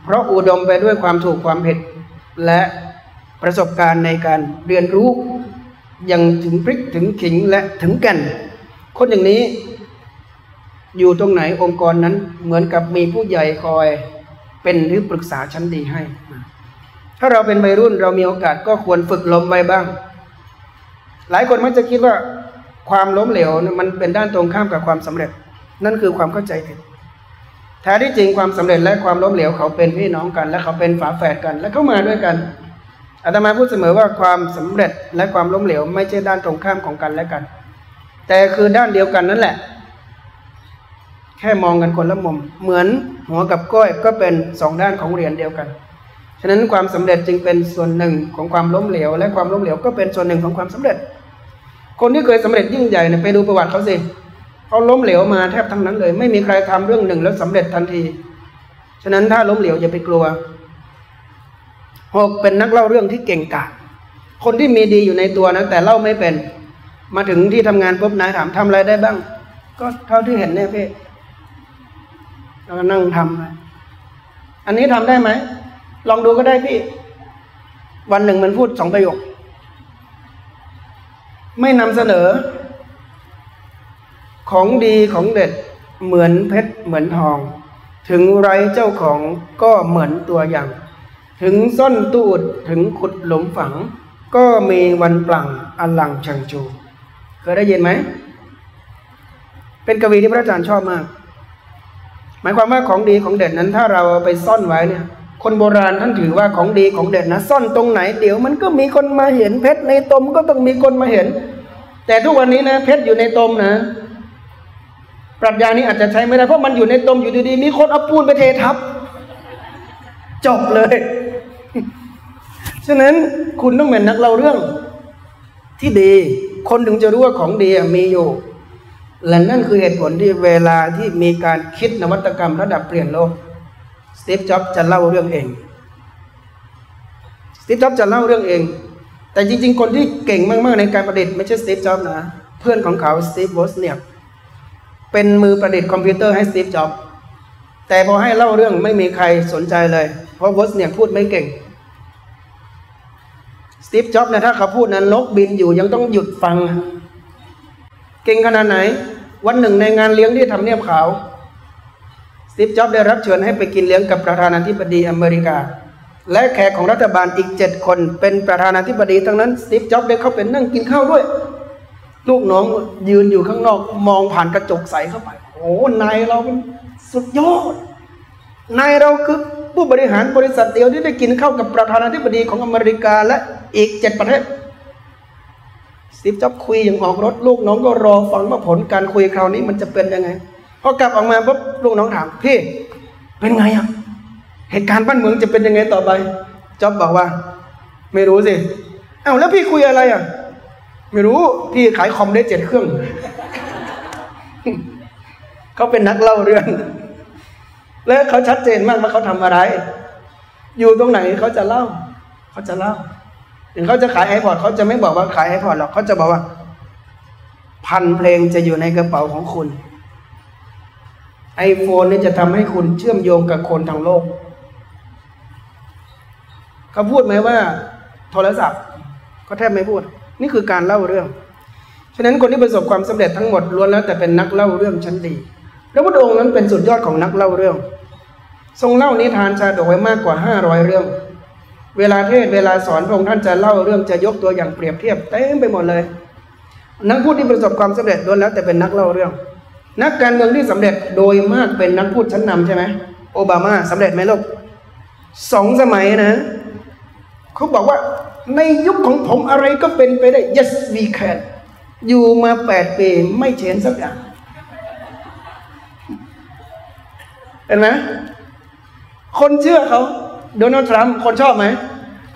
เพราะอุดมไปด้วยความถูกความเผิดและประสบการณ์ในการเรียนรู้ยังถึงพริกถึงขิงและถึงแก่นคนอย่างนี้ อยู่ตรงไหนองค์กรนั้นเหมือนกับมีผู้ใหญ่คอยเป็นหรือปรึกษาชั้นดีให้ ถ้าเราเป็นวัยรุ่นเรามีโอกาสก็ควรฝึกลมไว้บ้าง หลายคนมักจะคิดว่าความล้มเหลวมันเป็นด้านตรงข้ามกับความสำเร็จ นั่นคือความเข้าใจผิดแท้ที่จริงความสำเร็จและความล้มเหลวเขาเป็นพี่น้องกัน และเขาเป็นฝาแฝดกัน และเข้ามาด้วยกันอาตมาพูดเสมอว่าความสำเร็จและความล้มเหลว ไม่ใช่ด้านตรงข้ามของกันและกัน แต่คือด้านเดียวกันนั่นแหละ แค่มองกันคนละมุมเหมือนหัวกับก้อยก็เป็นสองด้านของเหรียญเดียวกัน ฉะนั้นความสำเร็จจึงเป็นส่วนหนึ่งของความล้มเหลว และความล้มเหลวก็เป็นส่วนหนึ่งของความสำเร็จ คนที่เคยสำเร็จยิ่งใหญ่เนี่ยไปดูประวัติเขาสิเขาล้มเหลวมาแทบทั้งนั้นเลย ไม่มีใครทำเรื่องหนึ่งแล้วสำเร็จทันที ฉะนั้นถ้าล้มเหลวอย่าไปกลัวหกเป็นนักเล่าเรื่องที่เก่งกาจคนที่มีดีอยู่ในตัวนะแต่เล่าไม่เป็น มาถึงที่ทำงานปุ๊บนายถามทำอะไรได้บ้าง ก็เท่าที่เห็นเนี่ยพี่เราก็นั่งทำอันนี้ทำได้ไหม ลองดูก็ได้พี่ วันหนึ่งมันพูดสองประโยค ไม่นำเสนอ ของดีของเด็ดเหมือนเพชรเหมือนทอง ถึงไรเจ้าของก็เหมือนตัวอย่าง ถึงซ่อนตูดถึงขุดหลุมฝัง ก็มีวันปลั่งอลังชังจู เคยได้ยินไหม เป็นกวีที่พระอาจารย์ชอบมาก หมายความว่าของดีของเด็ดนั้นถ้าเราไปซ่อนไว้เนี่ย คนโบราณท่านถือว่าของดีของเด็ดนะซ่อนตรงไหนเดี๋ยวมันก็มีคนมาเห็นเพชรในตมก็ต้องมีคนมาเห็น แต่ทุกวันนี้นะ เพชรอยู่ในตมนะ ปรัชญานี้อาจจะใช้ไม่ได้เพราะมันอยู่ในตมอยู่ดีๆมีคนเอาปูนไปเททับจบเลย ฉะนั้นคุณต้องเป็นนักเล่าเรื่องที่ดี คนถึงจะรู้ว่าของดีมีอยู่ และนั่นคือเหตุผลที่เวลาที่มีการคิดนวัตกรรมระดับเปลี่ยนโลก สตีฟจ็อบจะเล่าเรื่องเองสตีฟจ็อบจะเล่าเรื่องเอง แต่จริง ๆ คนที่เก่งมากๆในการประดิษฐ์ไม่ใช่สตีฟจ็อบนะ เพื่อนของเขาสตีฟวอซเนียกเป็นมือประดิษฐ์คอมพิวเตอร์ให้สตีฟจ็อบแต่พอให้เล่าเรื่องไม่มีใครสนใจเลย เพราะวอซเนียกพูดไม่เก่งสตีฟจ็อบเนี่ยถ้าเขาพูดนั้นนกบินอยู่ยังต้องหยุดฟัง เก่งขนาดไหน วันหนึ่งในงานเลี้ยงที่ทำเนียบขาว สตีฟจ็อบได้รับเชิญให้ไปกินเลี้ยงกับประธานาธิบดีอเมริกา และแขกของรัฐบาลอีกเจ็ดคนเป็นประธานาธิบดีทั้งนั้นสตีฟจ็อบได้เข้าไปนั่งกินข้าวด้วย ลูกน้องยืนอยู่ข้างนอกมองผ่านกระจกใสเข้าไป โอ้นายเราเป็นสุดยอดนายเราคือผู้บริหารบริษัทเดียวที่ได้กินข้าวกับประธานาธิบดีของอเมริกาและอีกเจ็ดประเทศสตีฟจ็อบคุยอย่างออกรถลูกน้องก็รอฟังว่าผลการคุยคราวนี้มันจะเป็นยังไง พอกลับออกมาปุ๊บลูกน้องถามพี่เป็นไงอะเหตุการณ์บ้านเมืองจะเป็นยังไงต่อไปจ็อบบอกว่า ไม่รู้สิเอ้าแล้วพี่คุยอะไรอะ ไม่รู้พี่ขายคอมได้เจ็ดเครื่องเขาเป็นนักเล่าเรื่อง และเขาชัดเจนมากว่าเขาทำอะไร อยู่ตรงไหนเขาจะเล่า เขาจะเล่า ถึงเขาจะขายไอพอดเขาจะไม่บอกว่าขายไอพอดหรอกเขาจะบอกว่า พันเพลงจะอยู่ในกระเป๋าของคุณ ไอโฟนนี่จะทำให้คุณเชื่อมโยงกับคนทั้งโลกเขาพูดไหมว่า โทรศัพท์เขาแทบไม่พูด นี่คือการเล่าเรื่อง ฉะนั้นคนที่ประสบความสำเร็จทั้งหมดล้วนแล้วแต่เป็นนักเล่าเรื่องชั้นดีพระพุทธองค์นั้นเป็นสุดยอดของนักเล่าเรื่อง ทรงเล่านิทานชาดกไว้มากกว่าห้าร้อยเรื่อง เวลาเทศเวลาสอนพระองค์ท่านจะเล่าเรื่องจะยกตัวอย่างเปรียบเทียบเต็มไปหมดเลย นักพูดที่ประสบความสำเร็จล้วนแล้วแต่เป็นนักเล่าเรื่อง นักการเมืองที่สำเร็จโดยมากเป็นนักพูดชั้นนำใช่ไหมโอบามาสำเร็จไหมลูกสองสมัยนะเขาบอกว่าในยุคของผมอะไรก็เป็นไปได้ yes we can อยู่มาแปดปีไม่เชนสักอย่างเห็นไหมคนเชื่อเขาโดนัลด์ทรัมป์คนชอบไหม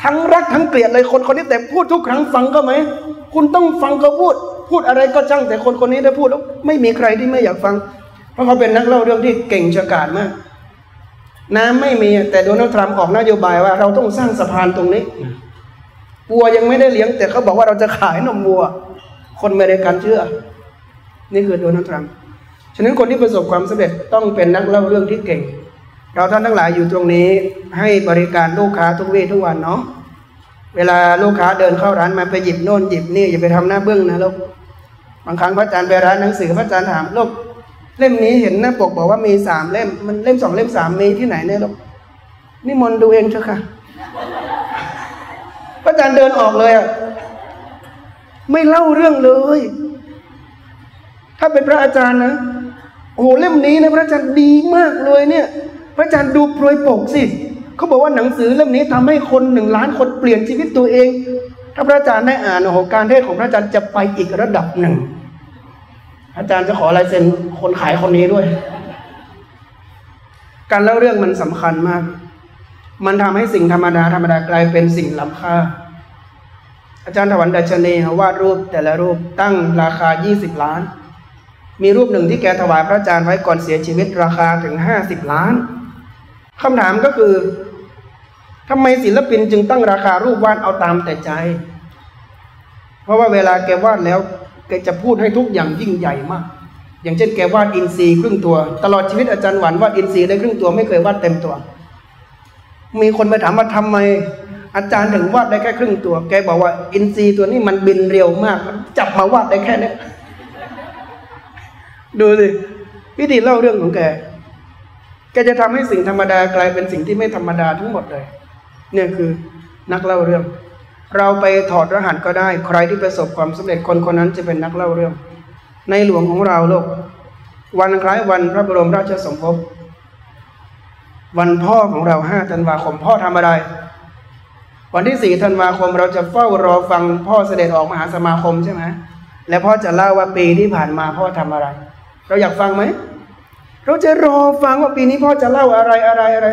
ทั้งรักทั้งเกลียดเลยคนคนนี้แต่พูดทุกครั้งฟังก็ไหม คุณต้องฟังเขาพูด พูดอะไรก็ช่างแต่คนคนนี้ได้พูดแล้วไม่มีใครที่ไม่อยากฟัง เพราะเขาเป็นนักเล่าเรื่องที่เก่งฉกาจมาก น้ำไม่มีแต่โดนัลด์ทรัมป์ออกนโยบายว่า เราต้องสร้างสะพานตรงนี้วัวยังไม่ได้เลี้ยง แต่เขาบอกว่าเราจะขายนมวัว คนไม่ได้การเชื่อ นี่คือโดนัลด์ทรัมป์ฉะนั้นคนที่ประสบความสำเร็จต้องเป็นนักเล่าเรื่องที่เก่ง เราท่านทั้งหลายอยู่ตรงนี้ให้บริการลูกค้าทุกวี่ทุกวันเนาะ เวลาลูกค้าเดินเข้าร้านมาไปหยิบโน่นหยิบนี่อย่าไปทำหน้าเบื้องนะลูกบางครั้งพระอาจารย์ไปร้านหนังสือพระอาจารย์ถามลูกเล่มนี้เห็นหน้าปกบอกว่ามีสามเล่ม มันเล่มสองเล่มสามมีที่ไหนเนี่ยลูกนี่มนดูเองเถอะค่ะ พระอาจารย์เดินออกเลยอะไม่เล่าเรื่องเลย ถ้าเป็นพระอาจารย์นะโอ้เล่มนี้นะพระอาจารย์ดีมากเลยเนี่ย พระอาจารย์ดูโปรยปกสิ เขาบอกว่าหนังสือเล่มนี้ทำให้คนหนึ่งล้านคนเปลี่ยนชีวิตตัวเอง ถ้าพระอาจารย์ได้อ่านโอ้โหการเทศของพระอาจารย์จะไปอีกระดับหนึ่ง อาจารย์จะขอลายเซ็นคนขายคนนี้ด้วย การเล่าเรื่องมันสำคัญมาก มันทำให้สิ่งธรรมดาธรรมดากลายเป็นสิ่งล้ำค่า อาจารย์ถวันดัชนีวาดรูปแต่ละรูปตั้งราคา 20 ล้าน มีรูปหนึ่งที่แกถวายพระอาจารย์ไว้ก่อนเสียชีวิตราคาถึงห้าสิบล้าน คำถามก็คือทำไมศิลปินจึงตั้งราคารูปวาดเอาตามแต่ใจ เพราะว่าเวลาแกวาดแล้วแกจะพูดให้ทุกอย่างยิ่งใหญ่มาก อย่างเช่นแกวาดอินทรีย์ครึ่งตัว ตลอดชีวิตอาจารย์หวันวาดอินทรีย์ได้ครึ่งตัวไม่เคยวาดเต็มตัว มีคนมาถามว่าทำไม อาจารย์ถึงวาดได้แค่ครึ่งตัว แกบอกว่า อินทรีย์ตัวนี้มันบินเร็วมาก จับมาวาดได้แค่นี้ดูสิวิธีเล่าเรื่องของแก แกจะทำให้สิ่งธรรมดากลายเป็นสิ่งที่ไม่ธรรมดาทั้งหมดเลยเนี่ยคือนักเล่าเรื่อง เราไปถอดรหัสก็ได้ ใครที่ประสบความสำเร็จคนคนนั้นจะเป็นนักเล่าเรื่อง ในหลวงของเราลูกวันคล้ายวันพระบรมราชสมภพวันพ่อของเราห้าธันวาคมพ่อทำอะไร วันที่สี่ธันวาคมเราจะเฝ้ารอฟังพ่อเสด็จออกมหาสมาคมใช่ไหมและพ่อจะเล่าว่าปีที่ผ่านมาพ่อทำอะไร เราอยากฟังไหม เราจะรอฟังว่าปีนี้พ่อจะเล่าอะไรอะไรอะไร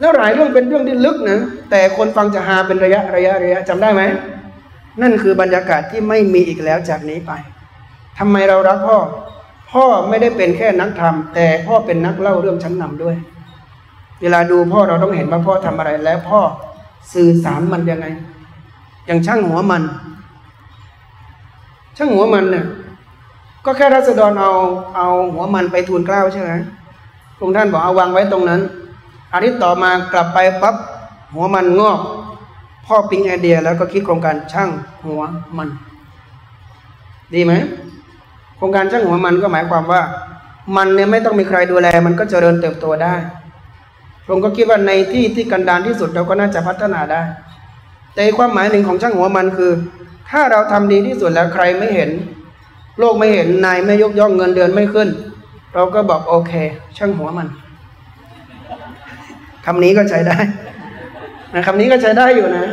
แล้วหลายเรื่องเป็นเรื่องที่ลึกนะ แต่คนฟังจะหาเป็นระยะระยะระยะจำได้ไหม นั่นคือบรรยากาศที่ไม่มีอีกแล้วจากนี้ไปทำไมเรารักพ่อ พ่อไม่ได้เป็นแค่นักธรรม แต่พ่อเป็นนักเล่าเรื่องชั้นนำด้วย เวลาดูพ่อเราต้องเห็นว่าพ่อทำอะไรแล้วพ่อสื่อสารมันยังไง อย่างช่างหัวมัน ช่างหัวมันเนี่ย ก็แค่รัศดรเอาเอาหัวมันไปทูลเกล้าใช่ไหมพระองค์ท่านบอกเอาวางไว้ตรงนั้นอาทิตย์ต่อมากลับไปปั๊บหัวมันงอก พ่อปิ๊งไอเดียแล้วก็คิดโครงการช่างหัวมัน ดีไหมโครงการช่างหัวมันก็หมายความว่า มันเนี่ยไม่ต้องมีใครดูแล มันก็เจริญเติบโตได้ผมก็คิดว่าในที่ที่กันดารที่สุดเราก็น่าจะพัฒนาได้ แต่ความหมายหนึ่งของช่างหัวมันคือ ถ้าเราทำดีที่สุดแล้วใครไม่เห็น โลกไม่เห็นนายไม่ยกย่องเงินเดือนไม่ขึ้น เราก็บอกโอเค ช่างหัวมันคำนี้ก็ใช้ได้นะคำนี้ก็ใช้ได้อยู่นะ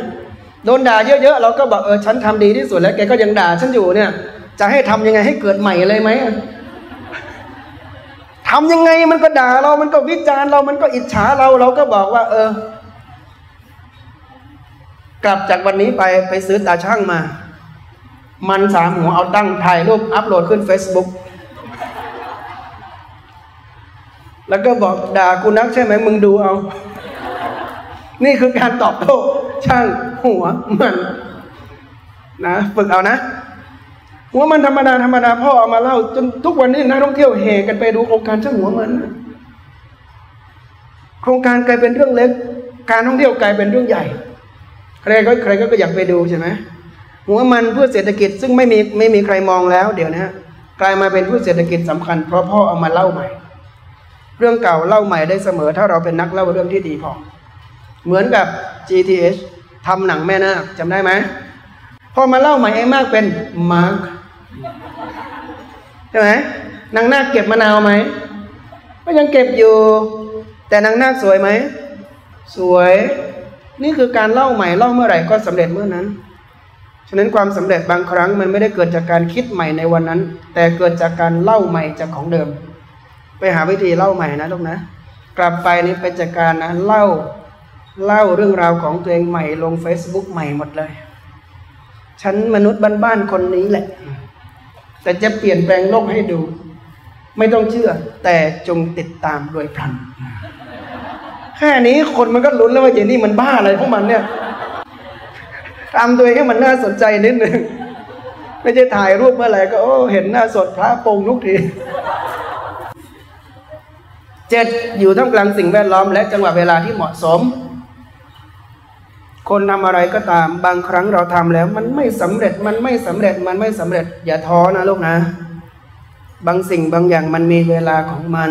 โดนด่าเยอะๆเราก็บอกเออฉันทำดีที่สุดแล้วแกก็ยังด่าฉันอยู่เนี่ย จะให้ทำยังไงให้เกิดใหม่เลยไหมทำยังไงมันก็ด่าเรามันก็วิจารณ์เรามันก็อิจฉาเราเราก็บอกว่า เออ กลับจากวันนี้ไปไปซื้อตาช่างมา มันสามหัวเอาตั้งถ่ายรูปอัพโหลดขึ้น Facebook แล้วก็บอกด่ากูนักใช่ไหมมึงดูเอา นี่คือการตอบโต้ช่างหัวมันนะฝึกเอานะ หัวมันธรรมดาธรรมดาพ่อเอามาเล่าจนทุกวันนี้นักท่องเที่ยวเฮกันไปดูโครงการช่างหัวมัน โครงการกลายเป็นเรื่องเล็ก การท่องเที่ยวกลายเป็นเรื่องใหญ่ ใครก็ใครก็อยากไปดูใช่ไหม หัวมันเพื่อเศรษฐกิจซึ่งไม่มีไม่มีใครมองแล้ว เดี๋ยวนะกลายมาเป็นเพื่อเศรษฐกิจสำคัญเพราะพ่อเอามาเล่าใหม่ เรื่องเก่าเล่าใหม่ได้เสมอ ถ้าเราเป็นนักเล่าเรื่องที่ดีพอเหมือนกับ GTH ทำหนังแม่นาคจำได้ไหมพอมาเล่าใหม่ไอ้มากเป็นมาร์กใช่ไหมนางนาคเก็บมะนาวไหมก็ยังเก็บอยู่ แต่นางนาคสวยไหมสวย นี่คือการเล่าใหม่เล่าเมื่อไหร่ก็สำเร็จเมื่อนั้น ฉะนั้นความสำเร็จบางครั้งมันไม่ได้เกิดจากการคิดใหม่ในวันนั้น แต่เกิดจากการเล่าใหม่จากของเดิม ไปหาวิธีเล่าใหม่นะลูกนะ กลับไปนี่ไปจัดการนะเล่าเล่าเรื่องราวของตัวเองใหม่ลง Facebook ใหม่หมดเลย ฉันมนุษย์บ้านๆคนนี้แหละ แต่จะเปลี่ยนแปลงโลกให้ดู ไม่ต้องเชื่อ แต่จงติดตามโดยพลันแค่นี้คนมันก็ลุ้นแล้วว่าเจนี่มันบ้าอะไรพวกมันเนี่ย ทำตัวเองให้มันน่าสนใจนิดหนึ่งไม่ใช่ถ่ายรูปเมื่อไหร่ก็โอ้เห็นหน้าสดพระปงทุกทีเจ็ดอยู่ท่ามกลางสิ่งแวดล้อม และจังหวะเวลาที่เหมาะสม คนทำอะไรก็ตามบางครั้งเราทำแล้ว มันไม่สำเร็จมันไม่สำเร็จมันไม่สำเร็จ อย่าท้อนะลูกนะ บางสิ่งบางอย่างมันมีเวลาของมัน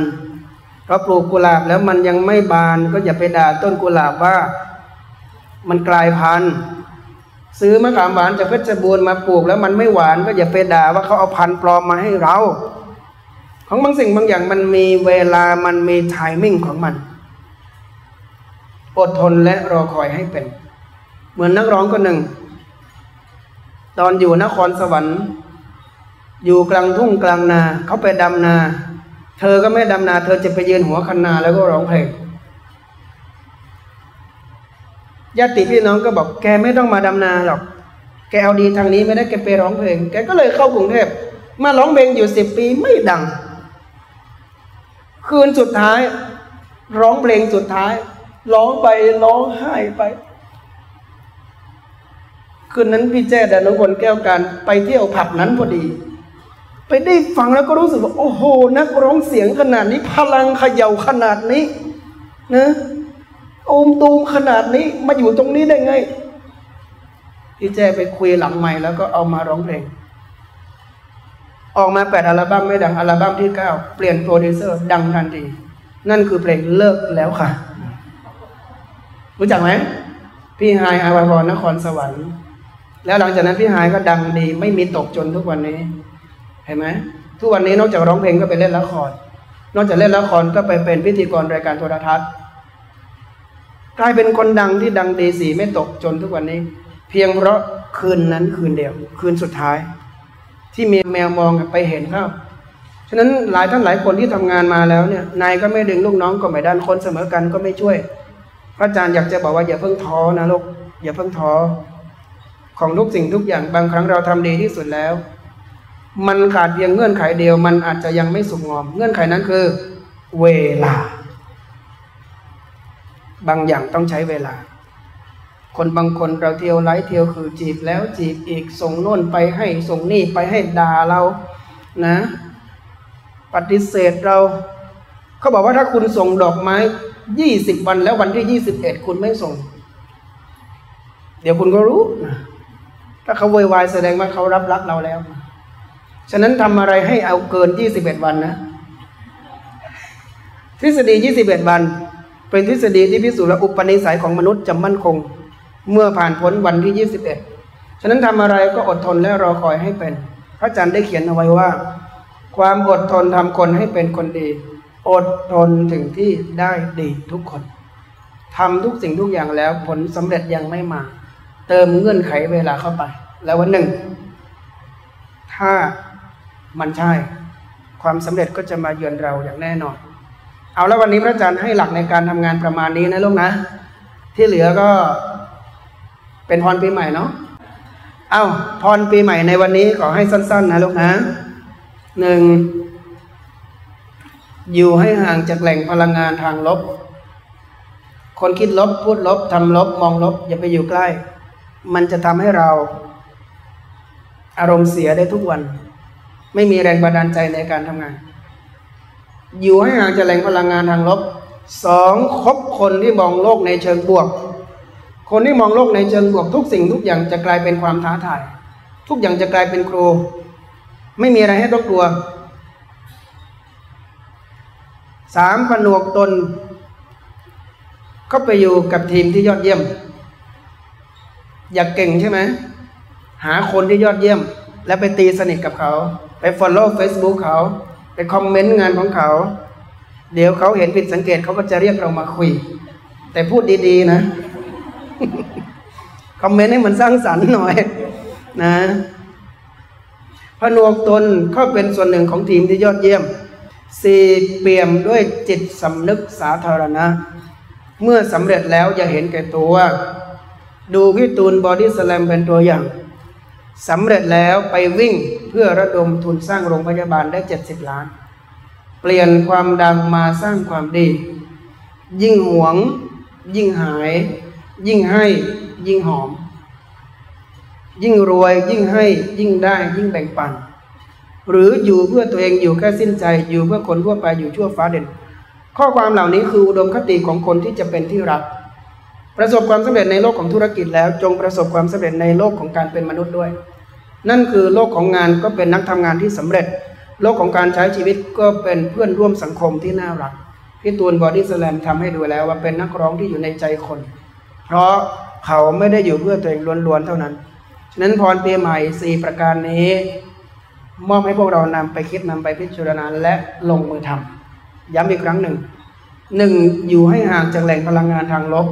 เราปลูกกุหลาบแล้วมันยังไม่บานก็อย่าไปด่าต้นกุหลาบว่า มันกลายพันธุ์ ซื้อมะขามหวานจากเพชรบูรณ์มาปลูกแล้วมันไม่หวานก็อย่าไปด่าว่าเขาเอาพันธุ์ปลอมมาให้เรา ของบางสิ่งบางอย่างมันมีเวลามันมีไทมิ่งของมัน อดทนและรอคอยให้เป็น เหมือนนักร้องคนหนึ่ง ตอนอยู่นครสวรรค์ อยู่กลางทุ่งกลางนาเขาไปดำนา เธอก็ไม่ดำนา เธอจะไปยืนหัวคันนาแล้วก็ร้องเพลง ญาติพี่น้องก็บอกแกไม่ต้องมาดำนาหรอก แกเอาดีทางนี้ไม่ได้แกไปร้องเพลง แกก็เลยเข้ากรุงเทพมาร้องเพลงอยู่สิบปีไม่ดัง คืนสุดท้าย ร้องเพลงสุดท้ายร้องไปร้องไห้ไป คืนนั้นพี่แจ้ดานุพลแก้วการไปเที่ยวผับนั้นพอดี ไปได้ฟังแล้วก็รู้สึกว่าโอ้โห นักร้องเสียงขนาดนี้พลังเขย่าขนาดนี้นะ โอมตูมขนาดนี้ มาอยู่ตรงนี้ได้ไงพี่แจ้ไปคุยหลังใหม่แล้วก็เอามาร้องเพลง ออกมาแปดอัลบั้มไม่ดังอัลบั้มที่เก้าเปลี่ยนโปรดิวเซอร์ดังทันที นั่นคือเพลงเลิกแล้วค่ะ รู้จักไหมพี่ไฮอาภาพรนครสวรรค์แล้วหลังจากนั้นพี่ไฮก็ดังดี ไม่มีตกจนทุกวันนี้ เห็นไหมทุกวันนี้นอกจากร้องเพลงก็ไปเล่นละคร นอกจากเล่นละครก็ไปเป็นพิธีกรรายการโทรทัศน์ กลายเป็นคนดังที่ดังเดีสีไม่ตกจนทุกวันนี้ เพียงเพราะคืนนั้นคืนเดียว คืนสุดท้าย ที่มีแมวมองไปเห็นเข้าฉะนั้นหลายท่านหลายคนที่ทำงานมาแล้วเนี่ยนายก็ไม่ดึงลูกน้องก็ไม่ดันคนเสมอกันก็ไม่ช่วย พระอาจารย์อยากจะบอกว่าอย่าเพิ่งท้อนะลูกอย่าเพิ่งท้อของทุกสิ่งทุกอย่างบางครั้งเราทำดีที่สุดแล้ว มันขาดเพียงเงื่อนไขเดียว มันอาจจะยังไม่สุกงอม เงื่อนไขนั้นคือ เวลา บางอย่างต้องใช้เวลา คนบางคนเราเที่ยวไลฟ์เที่ยวคือจีบแล้วจีบอีกส่งโน่นไปให้ส่งนี่ไปให้ด่าเรานะ ปฏิเสธเรา เขาบอกว่าถ้าคุณส่งดอกไม้ยี่สิบวันแล้ววันที่ยี่สิบเอ็ดคุณไม่ส่ง เดี๋ยวคุณก็รู้นะถ้าเขาวยวายแสดงว่าเขารับรักเราแล้ว ฉะนั้นทำอะไรให้เอาเกินยี่สิบเอ็ดวันนะ ทฤษฎียี่สิบเอ็ดวัน เป็นทฤษฎีที่พิสูจน์ว่าอุปนิสัยของมนุษย์จะมั่นคง เมื่อผ่านพ้นวันที่ยี่สิบเอ็ดฉะนั้นทำอะไรก็อดทนและรอคอยให้เป็น พระอาจารย์ได้เขียนเอาไว้ว่า ความอดทนทำคนให้เป็นคนดี อดทนถึงที่ได้ดีทุกคนทำทุกสิ่งทุกอย่างแล้วผลสำเร็จยังไม่มา เติมเงื่อนไขเวลาเข้าไป แล้ววันหนึ่ง ถ้ามันใช่ ความสำเร็จก็จะมาเยือนเราอย่างแน่นอน เอาแล้ววันนี้พระอาจารย์ให้หลักในการทำงานประมาณนี้นะลูกนะ ที่เหลือก็เป็นพรปีใหม่เนาะเอาพรปีใหม่ในวันนี้ขอให้สั้น ๆ นะลูกนะหนึ่งอยู่ให้ห่างจากแหล่งพลังงานทางลบ คนคิดลบพูดลบทำลบมองลบ อย่าไปอยู่ใกล้ มันจะทำให้เรา อารมณ์เสียได้ทุกวัน ไม่มีแรงบันดาลใจในการทำงาน อยู่ให้ห่างจากแหล่งพลังงานทางลบสองคบคนที่มองโลกในเชิงบวก คนที่มองโลกในเชิงบวก ทุกสิ่งทุกอย่างจะกลายเป็นความท้าทาย ทุกอย่างจะกลายเป็นครู ไม่มีอะไรให้ต้องกลัวสามผนวกตน ก็ไปอยู่กับทีมที่ยอดเยี่ยม อยากเก่งใช่ไหม หาคนที่ยอดเยี่ยม แล้วไปตีสนิทกับเขา ไป follow Facebook เขา ไปคอมเมนต์งานของเขา เดี๋ยวเขาเห็นผิดสังเกตเขาก็จะเรียกเรามาคุย แต่พูดดีๆ นะคอมเมนต์ให้มันสร้างสรรค์หน่อย นะผนวกตนเข้าเป็นส่วนหนึ่งของทีมที่ยอดเยี่ยมสี่เปี่ยมด้วยจิตสำนึกสาธารณะ เมื่อสำเร็จแล้วอย่าเห็นแก่ตัว ดูพี่ตูนบอดี้สแลมเป็นตัวอย่าง สำเร็จแล้วไปวิ่งเพื่อระดมทุนสร้างโรงพยาบาลได้เจ็ดสิบล้าน เปลี่ยนความดังมาสร้างความดี ยิ่งหวง ยิ่งหาย ยิ่งให้ ยิ่งหอม ยิ่งรวย ยิ่งให้ ยิ่งได้ ยิ่งแบ่งปัน หรืออยู่เพื่อตัวเองอยู่แค่สิ้นใจ อยู่เพื่อคนทั่วไปอยู่ชั่วฟ้าเด่น ข้อความเหล่านี้คืออุดมคติของคนที่จะเป็นที่รักประสบความสำเร็จในโลกของธุรกิจแล้วจงประสบความสำเร็จในโลกของการเป็นมนุษย์ด้วย นั่นคือโลกของงานก็เป็นนักทำงานที่สำเร็จ โลกของการใช้ชีวิตก็เป็นเพื่อนร่วมสังคมที่น่ารักพี่ตูนบอดี้สแลมทำให้ดูแล้วว่าเป็นนักร้องที่อยู่ในใจคน เพราะเขาไม่ได้อยู่เพื่อตัวเองล้วนๆเท่านั้น ฉะนั้นพรปีใหม่สี่ประการนี้ มอบให้พวกเรานำไปคิดนำไปพิจารณาและลงมือทำย้ำอีกครั้งหนึ่งหนึ่งอยู่ให้ห่างจากแหล่งพลังงานทางลบ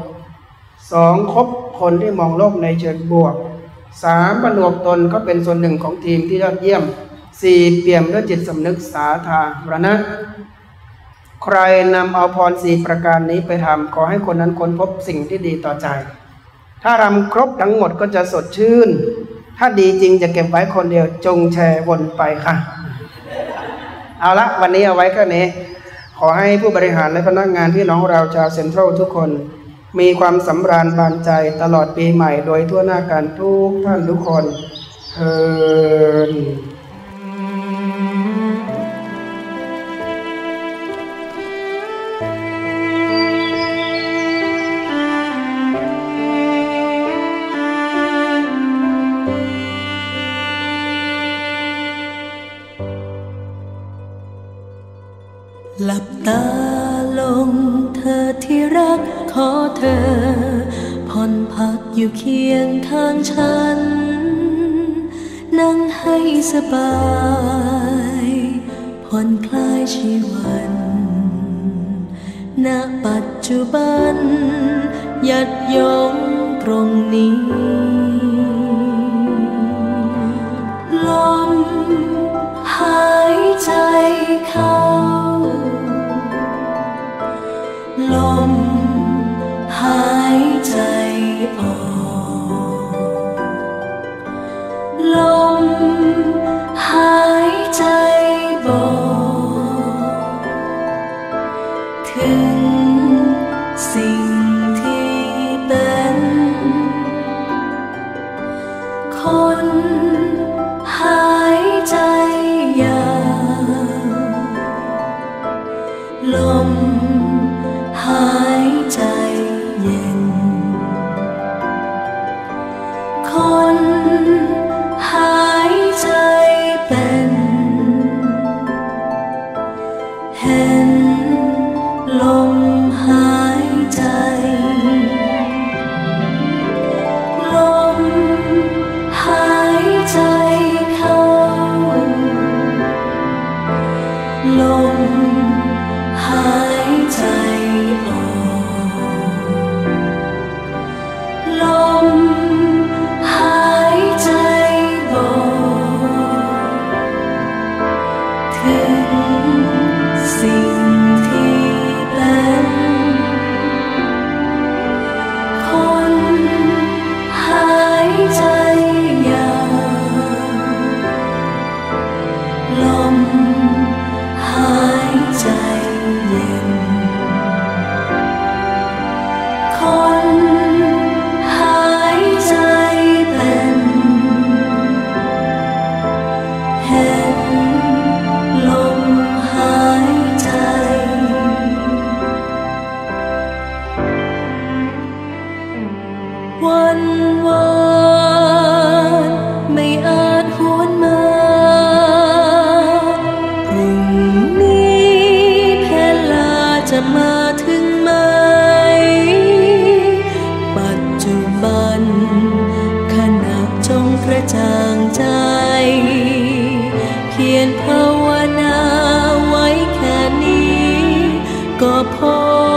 สองคบคนที่มองโลกในเชิงบวก สามผนวกตนเข้าเป็นส่วนหนึ่งของทีมที่ยอดเยี่ยมสี่เปี่ยมด้วยจิตสำนึกสาธารณะ ใครนำเอาพรสี่ประการนี้ไปทำขอให้คนนั้นค้นพบสิ่งที่ดีต่อใจ ถ้ารำครบทั้งหมดก็จะสดชื่น ถ้าดีจริงจะเก็บไว้คนเดียวจงแชร์วนไปค่ะ เอาละวันนี้เอาไว้แค่นี้ ขอให้ผู้บริหารและพนักงานพี่น้องเราชาวเซ็นทรัลทุกคน มีความสำราญบานใจตลอดปีใหม่โดยทั่วหน้ากันทุกท่านทุกคนเทอู่เคียงทางฉัน นั่งให้สบายผ่อนคลายชีวันณปัจจุบันยัดยงตรงนี้ ลมหาย 个坡